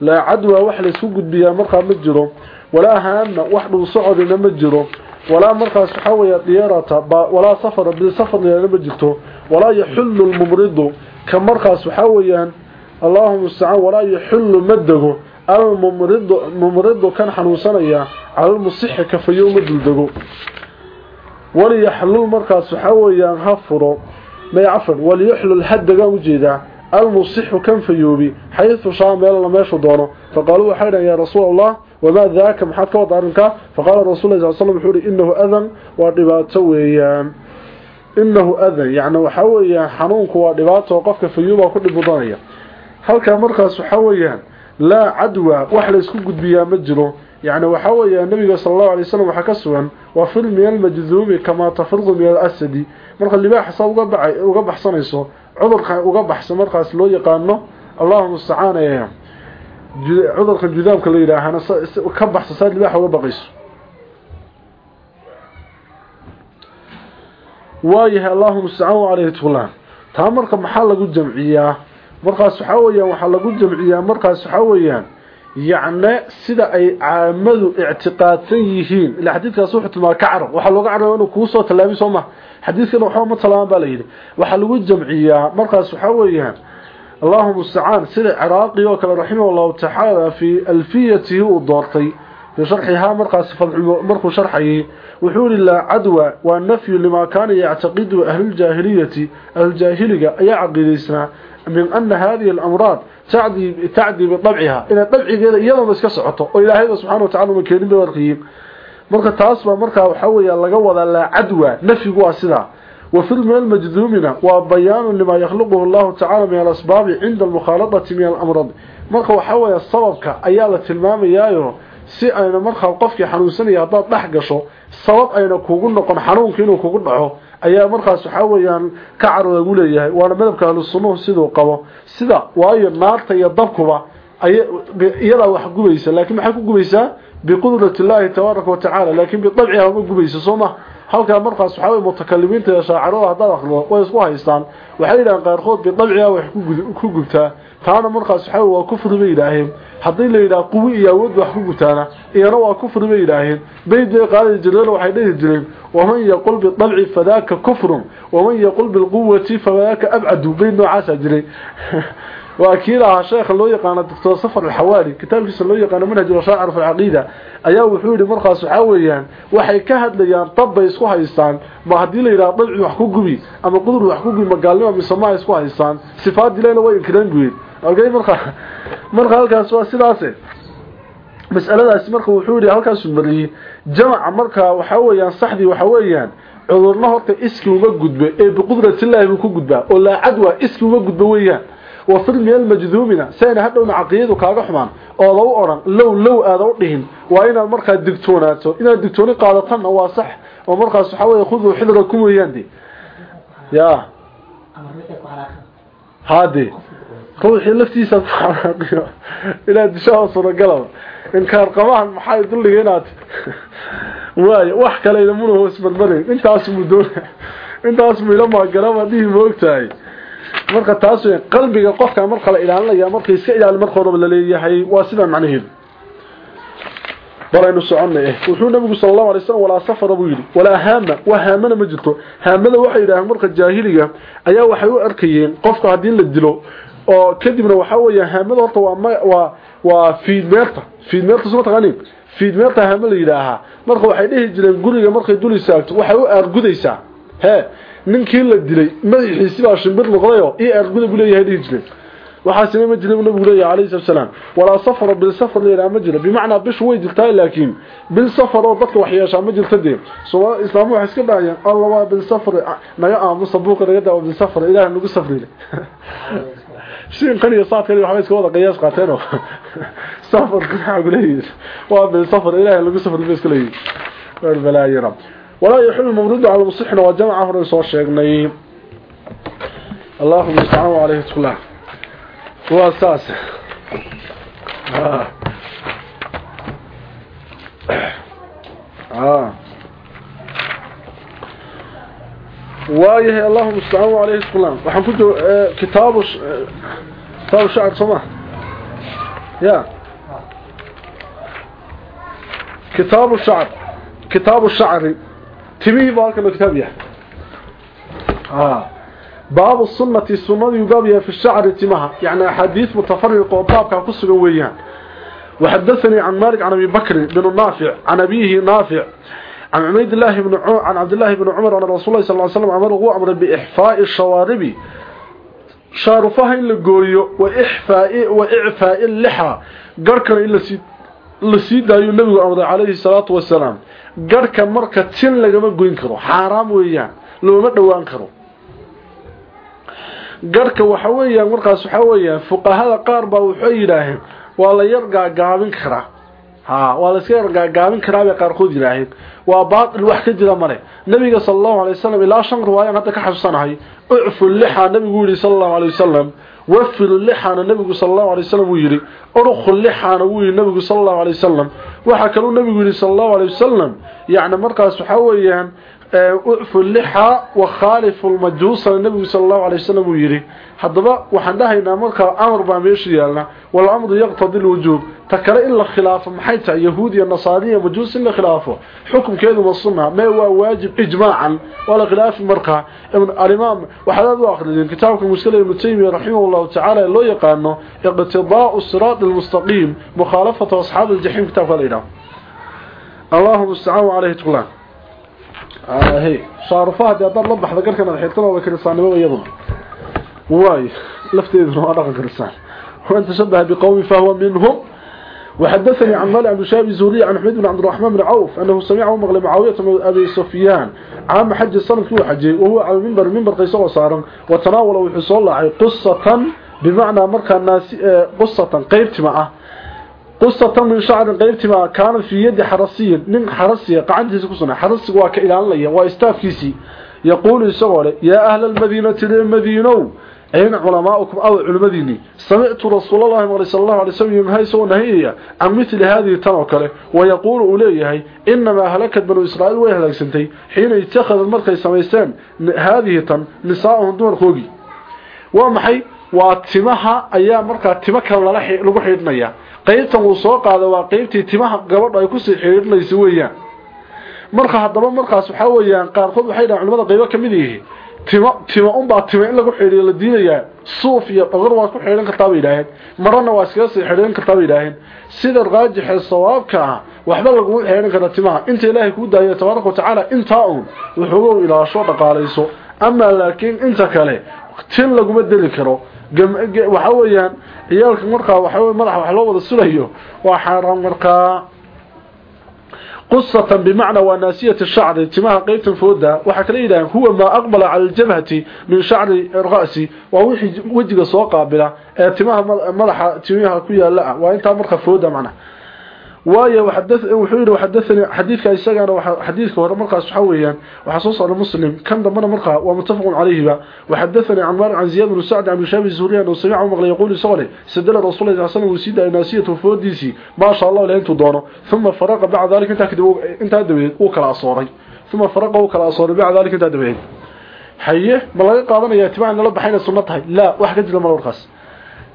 [SPEAKER 1] laa cadwa wax laysku gudbiyaa markaa ma jiro. Walaa haama wax dhul socodina ma jiro. Walaa markaas waxaa weya diyarata walaa safara bisafarna ma jirto. Walaa yaxullu lmumridu ka markaas waxaa weeyaan allahuma mustacaan walaa yaxullu ma dego almumridu mumridu kan xanuunsanaya calalmusixi kafayo ma duldego waliyaxlul markaas waxaa weeyaan ha furo may cafan waliyuxlul haddagaan u jeedaa almusixu kan fayoobi xaysu shaa meelala meeshu doono. Faqaaluu waxay dhahan ya rasuul allah wamaa daaka maxaad ka wada arrinkaa? Faqaala rasulla sal slm wuxuu uhi inahu adan waa dhibaato weeyaan. Inahu adan yacni waxa weeyaan xanuunku waa dhibaato qofka fayuubaa ku dhib mudanaya halkaa markaas waxaa weeyaan laa cadwa wax la isku gudbiyaa ma jiro. Yacni waxaa weeya nabiga sala allahu alay wasalam waxaa ka sugan wafir min almajduubi kamaa tafirdu min alasadi marka libaax saa uga baxsanayso cudurkan uga baxsa markaas loo yaqaano allahuma ustacaan ee cudurkan judaamka la yidhaahana ka baxsa saad libaaxa uga baqayso. Waayahay allahuma ustacaan caleyhi taa marka maxaa lagu jamciyaa? markaas waxa weeyaan waxaa lagu jamciyaa markaas waxa weeyaan yacne sida ay caamadu ictiqaadsan yihiin. Ilaa xadiidkaas wuxuu tilmaama ka carab waxaa looga caraba inuu kugu soo tallaabin soo maha xadiidkana waxba ma tallaabaan ba layidhi waxaa lagu jamciyaa markaas waxa weeyaan allahuma ustacaan sida ciraaqi oo kale raximah allahu tacaala fii alfiyatihi uu doortay. Fii sharxihaa markaas markuu sharxayay wuxuu yihi laa cadwa waa nafyu limaa kaana yactaqidu ahlujaahiliyati ahlujaahiliga ayaa caqiidaysnaa أهل الجاهلية يعقدسنا من أن هذه الأمراض تعدي تعدي بطبعها إلى طبعها يوم بس كسعته وإلى سبحانه وتعالى من كريم بورقيم مرقى تاسبا مرقى وحوي لغا ودا لا عدوى نفي waa sida وفي من المجذومنا وبيان لما يخلقه الله تعالى من الأسباب عند المخالطة من الأمراض مرقى وحوي السببك أيها التلماميايو si ayna markaa qofkii xanuunsanaya haddaad dhex gasho sabab ayna kugu noqon xanuunka inuu kugu dhaco ayaa markaas waxaa weeyaan ka car lagu leeyahay. Waana madabka ahlu sunnuhu siduu qabo. Sida waayo naarta iyo dabkuba iyadaa wax gubaysa laakiin maxay ku gubaysaa? Biqudrati illaahi tabaaraka wa tacaala laakiin bidabciha ma gubaysa soo halkaa markaas waxaa weye mutakalimiinta iyo shaacirada haddaad akrido way isku haystaan. Waxay yidhahaan qaarkood bidabciha wax ku gubtaa taana markaas waxa waa kufri bay yidhaaheen. Haddii la yidhaha quwi iyo awood wax ku gutaana iyana waa kufri bay yidhaaheen. Bayd bay qaadi jireen waxay dhihi jireen waman yaqul bidabci fadaaka kufrun waman yaqul bilquwati fadaaka abcadu. Bayd noocaasa jiray waa kii lahaa sheekha loo yaqaano doctor safar alxawaali kitaabkiisa loo yaqaano manhaj washaacir fi alcaqiida ayaa wuxuu yidhi markaas waxaa weeyaan waxay ka hadlayaan dab bay isku haystaan ma haddii la yidhaha dabci wax ku gubi ama qudur wax ku gubi magaalnimo mise ma isku haystaan sifaad ilahna way inkireen buu yidhi. Algay markaa marka halkaas waa sidaase. Mas'aladaasi marka wuxuu yidhi halkaasuu mariyey jamaca marka waxa weeyaan saxdii waxa weeyaan cudurna horta iski uma gudbo ee biqudratilaahi buu ku gudbaa oo laa cadwa iski uma gudbo weeyaan wafir min almajduumina sayna hadhowna caqiyadu kaaga xumaan ooda u odhan low low aada u dhihin waa inaad markaa digtoonaato inaad digtooni qaadatanna waa sax. Oo markaas waxaa weeye khuduu xidrakum weeyaan de ya. Haade ruuxii laftiisa ku xaraaqiyo inaad dishaha suuragalaba inkaar qabahan maxay dulliga inaad? Waayo wax kale idamuna hoos marmarin intaas muu doona intaas muu ila maagaraba dhihi moogtahay marka taas weyn qalbiga qofka marka la ilaalinaya marka iska ilaali marka horeba la leeyahay waa sida macnaheedu. Balaynu soconay wuxuu nabigu sallallahu alayhi wasallam wala safar buu yiri wala haama wa haamana ma jirto. Haamada waxay yiraahdeen marka jaahiliga ayaa waxay u arkayeen qofka haddii la dilo oo kadibna waxa weeye haamada horta waa waa waa fiidmeerta fiidmeerta soo taqaaniin? Fiidmeerta haama la yiraahaa marka waxay dhihi jireen guriga markay dul istaagto waxay u aargudaysaa. He ninkii la dilay madaxiisi baa shimbir noqdayo ii erguda buu leeyahay dhihi jiray. Waxaa sina ma jirin nabigu leeyahay alayhi salaam. Walaa safar bil safar leeyahay ma bimaana bish way jirtaa laakiin bil safar oo dadka wax yeesha ma jirta dee. Soo islaamu wax iska dhaayaan allah waa bil safar naga aamu sabuuqa naga daawo bil safar ilaahay nagu safriile shin qaniyo saad waxa iska wada qiyaas qaateen oo safar waxa uu waa bil safar ilaahay nagu safriile iska leeyahay. War balaa yarab walaa yaxul mawrudu cala musixna waa jamaca hore soo sheegnay. Allahu mustacaan calayhi tula waa saas. Ah. Waayahay allahu mustacaan calayhi tula waxaan ku jiro kitaabu kitaabu shacir soo ma? Ya. Kitaabu shacr kitaabu shacri shacr timi baalka kitaab yahay ah باب السنة السنة يباب في الشعر تمها يعني حديث متفرق وباب كان قصة ويان وحدثني عن مالك عن أبي بكر بن النافع عن أبيه نافع عن عبيد الله بن عمر عن عبد الله بن عمر أن رسول الله صلى الله عليه وسلم أمره هو أمر بإحفاء الشوارب شارفها إلا قويو وإحفاء وإعفاء اللحى قركنا إلا سيد لسيد la daayuu nabigu amray calayhi salaatu wasalaam garhka marka tin lagama goyn karo xaaraam weeyaan looma dhowaan karo. Garhka waxa weeyaan markaas waxa weeyaan fuqahada qaar baa waxay yidhaaheen waa la yar gaagaabin karaa. Ha waa la iska yar gaagaabin karaa bay qaarkood yidhaaheen waa baatil wax ka jira male. Nabiga sala allahu alay wasalam ilaa shan riwaayaan hadda ka xabsanahay ucfu lixa nabigu yidhi sala allahu alay wasalam wafil liha nabigu sallallahu alayhi wasallam yiri urkhul liha nabigu nabigu sallallahu alayhi wasallam. Waxa kale nabigu yiri sallallahu alayhi wasallam yaani markaas waxa weeyaan ufu liha wa khalifu almajus nabigu sallallahu alayhi wasallam yiri hadaba waxaan dhahaynaa marka amar baa meesha yaalna wal amru yaqtadi alwujub takala illa khilafa maxay tahay yahuudiya nasaariya majus illa khilaafo? Xukumkeedu ma sunna ma waa waajib ijmaacan. Wala khilaaf marka. Ibn al-imam waxaad u akhriyin kitaabka muskala ibn taymiyyah rahimahullah ta'ala loo yaqaano iqtidaa'u sirat al-mustaqim mukhalafatu ashab al-jahim kitaabka leeyahay Allahu musta'an alayhi tullah ah hey sharfaha hadda la baxda garkan xirtana waa kiristaanimo iyadu واي لفتيذ هو رقم كرسان وانت شبه بقوم فهو منهم وحدثني عن مالك بن شاب زوري عن حميد بن عبد الرحمن بن عوف أنه سمعه مغلب معاوية من أبي سفيان عام حج الصنم في حجي وهو على المنبر المنبر قيسه وصارا وتناول وحصول الله قصة بمعنى مركا الناس قصة قيبت معه qusata min shacrin qaybtimaa kaana fii yadi xarasiyin nin xarasiya qacantiisa kusugna xarasigu waa ka ilaalinaya waa istaafkiisii. Yaquulu isagoo leh yaa ahla almadiinati ree madiinow ayna culamaaukum aw culimmadiinii samictu rasuulalahi maqlay sal allahu alay slam yumha isagoo nahiyaya? Can mithli haadihi tan oo kale. Wayaquulu uu leeyahay inamaa halakad banuu israa'iil way halaagsantay xiina ittakhadad markay samaysteen haadihi tan nisaa'ahum dumarkoogii waa maxay? Waa timaha ayaa markaa timo kale lagu xiidhnayaa qaybtan wuu soo qaado waa qaybtii timaha gabadhu ay ku sii xidhiidhinayso weeyaan. Marka haddaba markaas waxaa weeyaan qaarkood waxay dhahan culimada qaybo ka mid yihiin timo tima unbaa tima in lagu xidhiiyo la diidayaa suuf iyo dhogor waa ku xidhiin kartaa bay yidhaaheen marana waa iskaga sii xidhiin kartaa bay yidhaaheen sida raajixee sawaabka ah waxba laguma xidhiin kara timaha. Inta ilaahay kuu daayo tabaaraka watacaala intaa uun wuxuugow ilaasho dhaqaalayso. Amaa laakiin inta kale tin laguma deli karo waxa weeyaan ciyaalka markaa waxaw madaxa wax loo wada sulayo waa xaaraan markaa qusatan bimacnaa waa naasiyati shacri timaha qeybtan fooda waxaa kala yidhaaheen huwa maa aqbala cala aljabhati min shacri ra'si. Waa wixii wejiga soo qaabila ee timaha madaxa timaha ku yaalla ah. Waa intaa markaa fooda macnaa waayo wuxuu yidhi xadaani xadiidka isagana xadiidka hore markaas waxaa weeyaan soo saaray muslim kan dambana markaa waa muttafaqun calayhiba waxadaanii camaar can ziyad bnu sacd can bishaabi zuhriyan oo samica maqlay yaquul isagoo leh sadala rasuul sa slam uu sii daayay naasiyatu foodiisii maasha allah ilaha intuu doono uma faraqa bacda dalika intaa kadib intaa dabadeed uu kala asooray uma faraqa uu kala asooray bacda dalika intaa dabadeed haye ma laga qaadanaya tibaan nala baxayna sunno tahay? Laa wax ka jira mal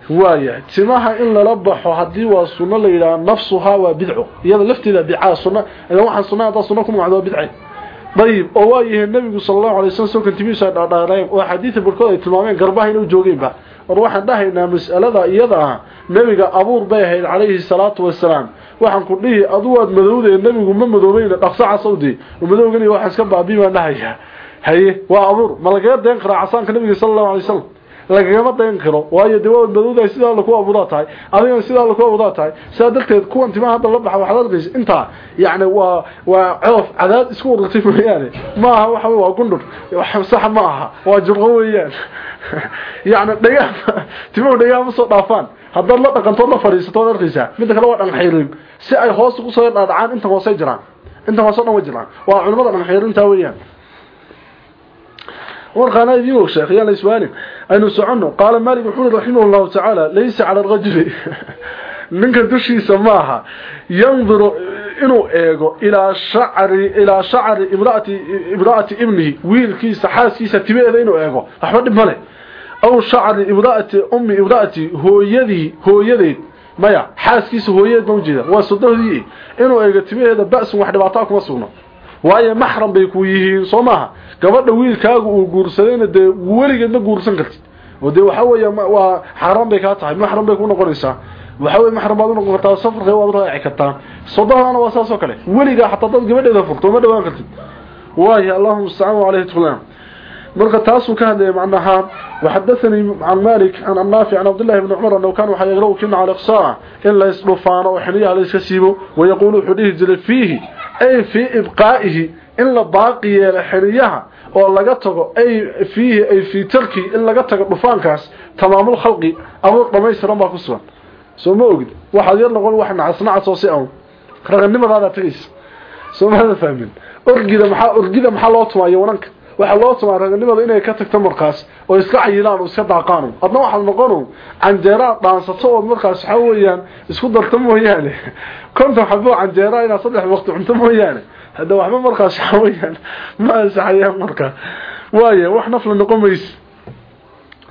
[SPEAKER 1] waaya timaha in lala baxo haddii waa sunno la yiraahdo nafsuha waa bidco. Iyada lafteeda bidca sunna ila waxaan sunnada sunna ku magacdo bidca dayib oo waayahay nabigu sallallahu alayhi wasallam soo kantimisa dhaadhaareen oo xadiis barkood ay tilmaameen garbaha inuu joogeenba war waxaan dhahaynaa mas'alada iyada ah nabiga abuur bay ahayd calayhi salaatu wasalaam waxaan ku dhihi adu waad madowday nabigu ma madoobayna dhaqsaca saudi madowgani waxa iska baabi baan dhahayaa. Haye waa abuur. Malaga deen qara casaanka nabiga sallallahu alayhi wasallam lagagama dayn karo. Waayo de waa badooda sidaa laku abuuraa tahay. Adigana sidaa laku abuuraa tahay. Sidaa darteed kuwan timaha hadda la baxa waxaad arkaysa intaa yani waa waa coof cadaad isku ururtay mooyaane ma aha waxa waa gundhur sax ma aha. Waa jurqo weeyaan. Dhagaa timuhu dhagaa ma soo dhaafaan. Haddaad la dhaqantood la fadhiisatood arkaysaa. Midda kale waa dhanxayrin si ay hoos ugu soo dhaadhacaan intan hoosay jiraan. Intan hoos dhan way jiraan. Waa culimmada dhanxayrintaa weeyaan. Warkaana idiin og la iswaalin aynu soconno. Qaala maalik wuxuuri raximah llahu tacaala laysa cala rajuli. Ninka dushiisa maaha yandiru inuu eego ilaa shacri ilaa shacri imraati imraati ibnihi. Wiilkiisa xaaskiisa tibeeda inuu eego. Waxba dhib male aw shacri imraati ummi imraati hooyadii hooyadeed. Maya xaaskiisa hooyadeed baan ujeeda waa sodohdii inuu eego tibeheeda ba-sun wax dhibaataa ah kuma sugno waayo maxram bay ku yihiin soo maaha? Gabadha wiilkaagu uu guursadayna dee weligeed ma guursan kartid. Oo dee waxa weeye waa xaaraan bay kaa tahay maxram bay ku noqonaysaa. Waxa weeye maxram baad u noqon kartaa safarka waad raaci kartaa. Sodohana waa saas kale. Weligaa xataa dad gabadheeda furto ma dhawaan kartid. Waayo allahumma mustacaan calayhi tuqlaan marka taasuu ka hadlaya macnaha waxadathanii can malik an naafic can cabdillahi bni cumar annahu kaana waxaa yagraw kina cala iqsaa'a in la isdhufaano oo xiniyaha la iska siibo wayaquulu wuxuu dhihi jiray fiihi ay fii ibqaa'ihi in la baaqi yeelo xiriyaha oo laga tago ay fiihi ay fii tarkii in laga tago dhufaankaas tamaamul khalqi abuur dhamaystiran baa ku sugan. Soo ma ogid? Waxaad yar noqon wax nacas nacas oo si awn. Raqannimadaadaad tagaysa. Soo maada fahmin? Orgida maxaa orgida maxaa loo tumaayo wananka waxa loo tumaa raganimada inay ka tagto markaas oo iska cayilaan oo iska daaqaan. Adna waxa noqon canjeera dhaansato oo markaas waxa weeyaan isku darto mooyaane. Konton xabo canjeera ina saddex waqti cunto mooyaane. Hada waxba markaas waxa weeyaan ma saxayaan marka. Waaye wax nafla noqomays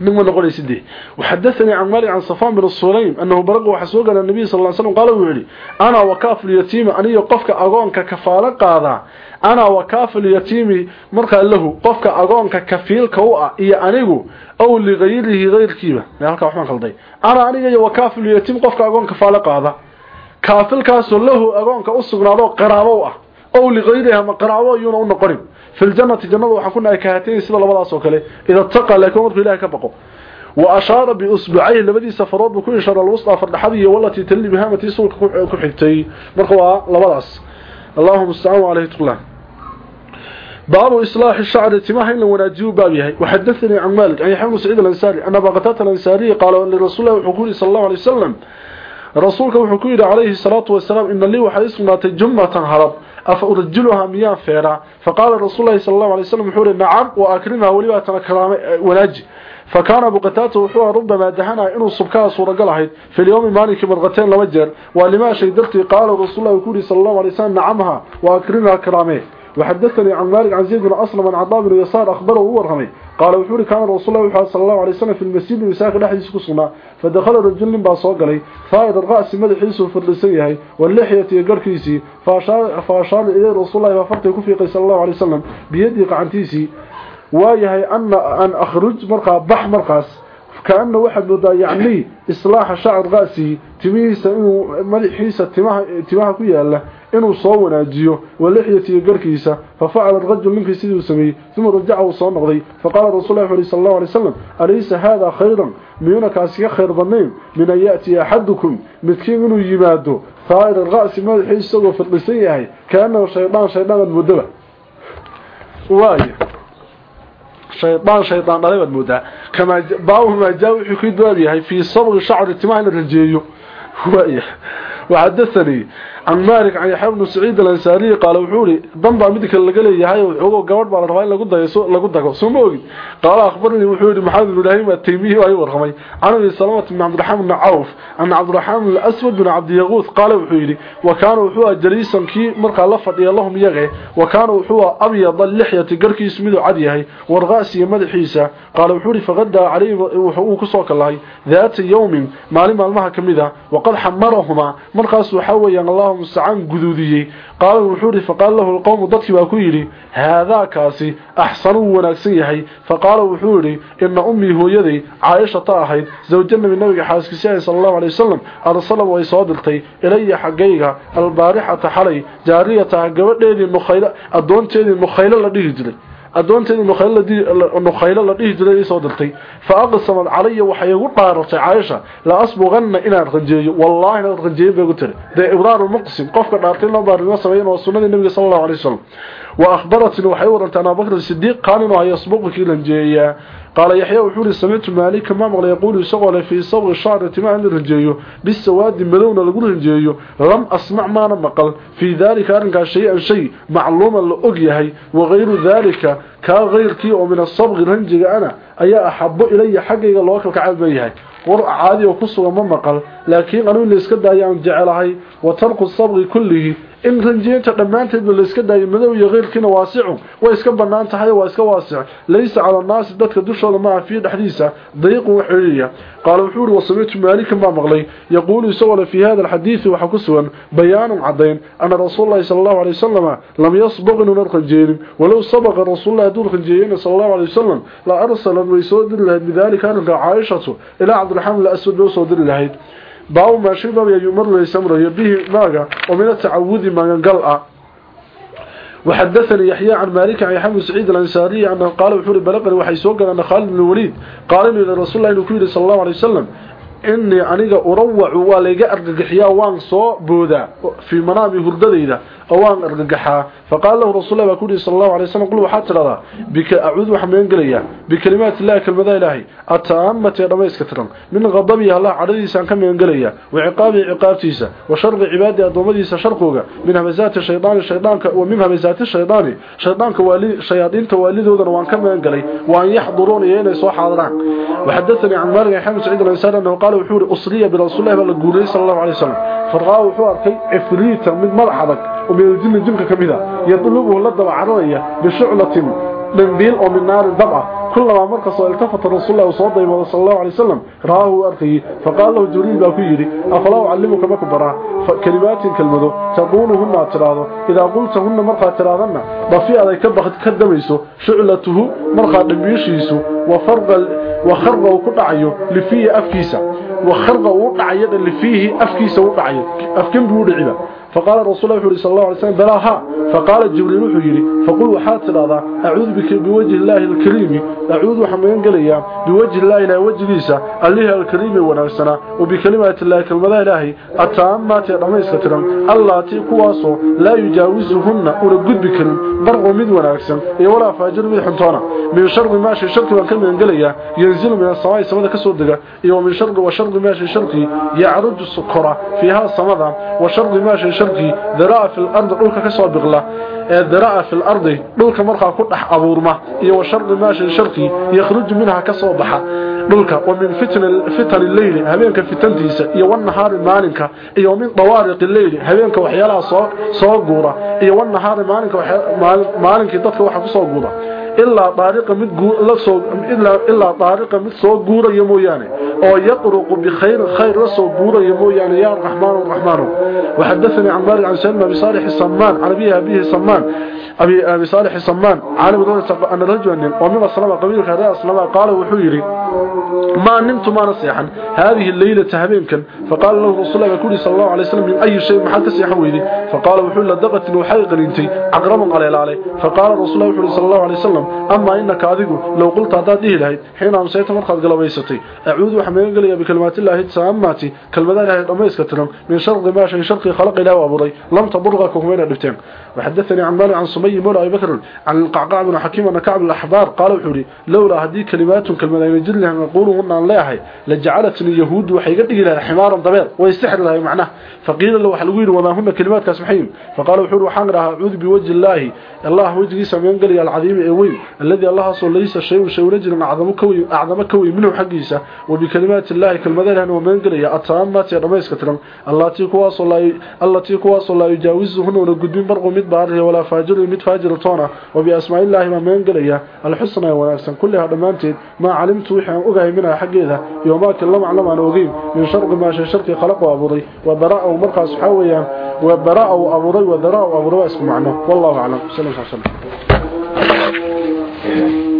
[SPEAKER 1] نما نقول سيدي وحدثني عن مالك عن صفان بن الصليم أنه برق وحسوق النبي صلى الله عليه وسلم قال ويلي أنا وكاف اليتيم أني قفك أغونك كفالة قاضع أنا وكاف اليتيم مرقى له قفك أغونك كفيل كوء إيا أنيقو أو لغيره غير كيبة يعني وحمان خلطي أنا أنيقى وكاف اليتيم قفك أغونك كفالة قاضع كافل كاسو له أغونك أصغنا له قرابوة أو لغيرها ما قرابوة يونو نقرب في الجنة جنة وحكونا كهاتين سيدا لبدا سوكلي إذا اتقى لكم مركو إلهي كبقوا وأشار بأصبعيه لبدي سفرات بكل شر الوسطى فالحضية والتي تلي بهامتي سوك كحيتي مركوا لبداس اللهم استعانوا عليه تقلان باب إصلاح الشعر اتماحا لوناجيه بابيه وحدثني عن مالك عن يحيى سعيد الأنساري أن باقتات الأنساري قال لرسول الله وحكولي صلى الله عليه وسلم رسولك وحكولي عليه الصلاة والسلام إن لي وحديث ما تجمة هرب أفأرجلها مياه فيرا فقال رسول الله صلى الله عليه وسلم حول نعم وأكرمها وليباتنا كرامة وناجي فكان أبو قتاته وحوى ربما دهنا إنه صبكها صورة قلعه في اليوم مالك مرغتين لمجر ولما شيدرتي قال رسول الله وكولي صلى الله عليه وسلم نعمها وأكرمها كرامة وحدثني عن مالك عن زيد بن أصلا من عطاء بن يسار أخبره qaala wuxuu ihi kaana rasuulla wuxuu sal allahu alay slam fi lmasjidi misaaka dhexdiisa ku sugnaa. Fadakhala rajul nin baa soo galay. Faa'ida ra'si madaxiisuu fadlisan yahay walixyati iyo garhkiisii fa ashaara ileyh rasuullahi baa fartay ku fiiqay sala allahu alay wasalam biyadii qacantiisii waayahay ana an akhruj markaa bax markaas kaana waxaad moodaa yacni islaaxa shacr ra'si timihiisa inuu madaxiisa timaha timaha ku yaalla inuu soo wanaajiyo walixyatiyo garkiisa fafacala rajul ninkii sidii uu sameeyey uma rajaca uu soo noqday faqaala rasuulullahi sallallahu alayhi wasallam alaysa hada khayran? Miyuna kaasiga khayr badnayn? Min an ya'ti ahadukum midkiin inuu yimaado faa'ir ra'si madaxiisa isagoo firdhisan yahay kaanahu shaydaan shaydaan waaye shaydaan shaydaan dhalay baad moodaa. Kamaa baawhumaa jaa wuxuu ka duwaad yahay fii sabqi shacri timaha in la rajeeyo. Waa yahay waxadathanii عن مالك عن يحيى بن سعيد الأنصاري قال وحوري ضنبا مدك لغلي يحيى وحوغو غوبد با رباي لاغو دايسو لاغو دغو سوموغي قال أخبرني وحوري محمد بن إبراهيم التيمي واي ورخمي. عن سلامه بن عبد الرحمن بن عوف أن عبد الرحمن الأسود بن عبد يغوث قال وحوري وكان هو جليسنكي مرقا لا فديه لهم يقه وكان هو أبيض اللحية غركي اسمه عدي ورغاسي مدخيسا قال وحوري فقد علي وحو كسو كلاي ذات يوم مالما المها كميدة وقد حمرهما. مرقاس وحويا اللهم musta'an guduudiyay qaal wuxuu ri faqal lahu alqawm dadkii baa ku yiri hada kaasi ahsanu wanaagsan yahay. Faqal wuxuu ri inna ummi hooyaday Aisha ta ahayd zawjada nabiga xaaskiisa sallallahu alayhi wasallam arsala way soo dirtay ilayya xagayga albaarixata xalay jaariyata gabadheedii nukhayla adoonteedii nukhayla la dhihi jiray adoonteedii nukhaylo la dhihi jiray soo dirtay fa aqsamad calaya waxay ugu dhaaratay Aisha la asbuqanna inaan rajeeyo wallahi inaan rajeeyo bay ugu tiri. De ibraar muqsim qofka dhaartay loo baarimo sameeyay oo sunnada nabiga sallallahu alayhi wasallam. Wa akhbaratni waxay warantay qaala yaxyaa wuxuu ihi samictu maalikan maa maqlay yaquulu isagoo le fii sawi shaari timaha la rinjeeyo bisawaadi madowna lagu rinjeeyo lam asmac maana maqal fii daalika arrinkaas shay-an shay macluuman la og yahay wagayru daalika kaa kayrkii oo min asabqi ranjiga ana ayaa axabo ilaya xaggayga loo kalkacayb leeyahay war caadi oo ku sugan ma maqal laakiin anugu in la iska aan jecelahay wa tarku sabqi kullihi in ranjiyeenta dhammaanteedba la iska daayo madow iyo keyrkiina waasicu way iska bannaan tahay waa iska waasic laysa cala annaasi dadka dushooda maaha fiihi dhexdiisa. Dayiqun wax ciriiriya qaala wuxuu uhi wasamitu maalikan? baa maqlay. Yaquulu isagoo le fii hada alxadiidi waxaa ku sugan bayaanun caddayn ana rasuululahi sala allahu alay wasalama lam yasbaq inuunan ranjeelin walow sabaqa rasuululahi hadduu ranjeeyeyna sala allahu alay wasalam la arsalan way soo diri lahayd. Bidaalika arrinka caaishatu ilaa cabdiraxmaan al aswad loo soo diri lahayd لهيد باو ما شباب يمر ويسمر يبيه ماغا ومن التعوذ ما ينقلع وحدثني يحيى عن مالك عن يحيى سعيد الأنساري أنه قال وحوري بلغني وحي سوقنا أن خالد بن الوليد قال لي لرسول الله إنه صلى الله عليه وسلم inii aniga urawacu waa layga argagaxiyaa waan soo boodaa fii manaami hurdadayda oo waan argagaxaa. Faqaala lahu rasul baa kuuhi sal allahu alay slam qul waxaa tidhahdaa bika acuudu waxaan magan gelayaa bikalimaati illahi kelmadaa ilaahay ataamati ee dhammayska tiran min qadabihi allah cadhadiisaan ka magan gelayaa wa ciqaabihi ciqaabtiisa wa sharqi cibaadii addoommadiisa sharqooga min hamasaati shayaani shayaanka wa min hamasaati shayaani shayaanka waali shayaadiinta waalidoodana waan ka magan galay waan yaxduruuna iyo inay soo xaadiraan. Waxadathanii can maalik xamed saciid al-insaar annahu qaal قال وحور أصلية برسول الله صلى الله عليه وسلم. فرغاو وحور كي إفريت من مرحبك ومن الجن جنك كبيرة. يطلب ولا دبا عرويا بشعلتين دنبيل أو من نار دبعة كلما ما التفت رسول الله صلى الله عليه وسلم, وسلم. رآه ارخي فقال له جرير با كيري أفلا علمك ما كبرى فكلمات كلمة تقولهن اعتراضه إذا قلت هن مرقى اعتراضنا ضفي علي كبخت كدميسو. شعلته مرقى دبيشيسو وفرض وخرب وكدعيو لفي افكيسه وخرقه ودعيده اللي فيه افكيسه ودعيده افكن بودعيده فقال رسول الله صلى الله عليه وسلم بلاها فقال جبريل وحيري فقل وحات هذا أعوذ بك بوجه الله الكريم أعوذ حمين قليا بوجه الله إلى وجه ليسا الله الكريم ونفسنا وبكلمات الله كلمة إلهي التامات رميس كترا الله تيكواسو لا يجاوزهن ورقود بكرم برغ مد ونفسا ولا فاجر حنطانا من شر ماشي شرق وكلمة قليا ينزل من السماء سمد كسود دقا ومن شر وشر ماشي شرقي يعرج السكرة فيها السمد وشر ماشي شرطي ذراع في الأرض قولك كسوى بغلا. إيه، ذراع في الأرض قولك مرخى قطح أبورما. إيه وشرط ماشي شرطي يخرج منها كسوى بحا. قولك ومن فتن, فتن الليل هبينك في ديسة إيه والنهار مالك إيه ومن طوارق الليل هبينك وحيالها سوى قورة إيه والنهار مالك وحيالها مالك يدفك وحيالها سوى قورة إلا طارق من قو... لسو... إلا... إلا طارق من سو قورا يمويانه أو يقرق بخير خير لسو قورا يمويانه يا رحمن الرحمن وحدثني عن باري عن سلمة بصالح الصمان عربيه أبيه الصمان أبي أبي صالح الصمان عالم دولة سب... أن رجل أمير الصلاة قبيل خير الصلاة قال وحيري ما نمت ما نصيحا. هذه الليلة تهبينكن فقال له رسول الله يقول صلى الله عليه وسلم من أي شيء محال تسيحا ويدي فقال وحول لدغت وحيق لنتي عقرم قليل عليه. فقال رسول الله صلى الله عليه وسلم ظلم أما إنك أذيك لو قلت هذا دي الهي حين أمسيت من خلق لبيستي أعوذ وحمي أنقلي بكلمات الله تساماتي كالمدان هاي أميس كتنم من شرق ما شيء شرق خلق إله أبري لم تبرغك همين الهتين وحدثني عن مالي عن صمي مولا أي بكر عن القعقاع بن حكيم أن كعب الأحبار قال وحوري لولا هدي كلمات كالمدان يجد لهم يقولون أن الله لجعلت اليهود وحيقد إلى حمار ضبير ويستحر له معناه. فقيل له حلوين وما هم كلمات كاسمحين. فقالوا وحور وحمرها عوذ بوجه الله الله وجه يسمى ينقل العظيم أيوي وجهي سمين قلي العظيم إيوين الذي الله صلى ليس شيء شيء رجل أعظم كوي, أعظم كوي منه حقيسة وبكلمات الله كلمة لها ومن قلي التامات يرميس كترم التي كواصل التي كواصل لا يجاوزهن ونقدين برغو مد باره ولا فاجر مد فاجر طونا وبأسماء الله ما من قلي الحسنى ونفسا كلها دمانتين ما علمت وحي أغاي منها حقيقة يومات الله معلم عن أغيم من شرق ما شرق خلق وأبوري وبراء ومرقص حاويا وبراء وأبوري وذراء وأبوري اسم معنى والله أعلم صلى الله عليه وسلم Gracias.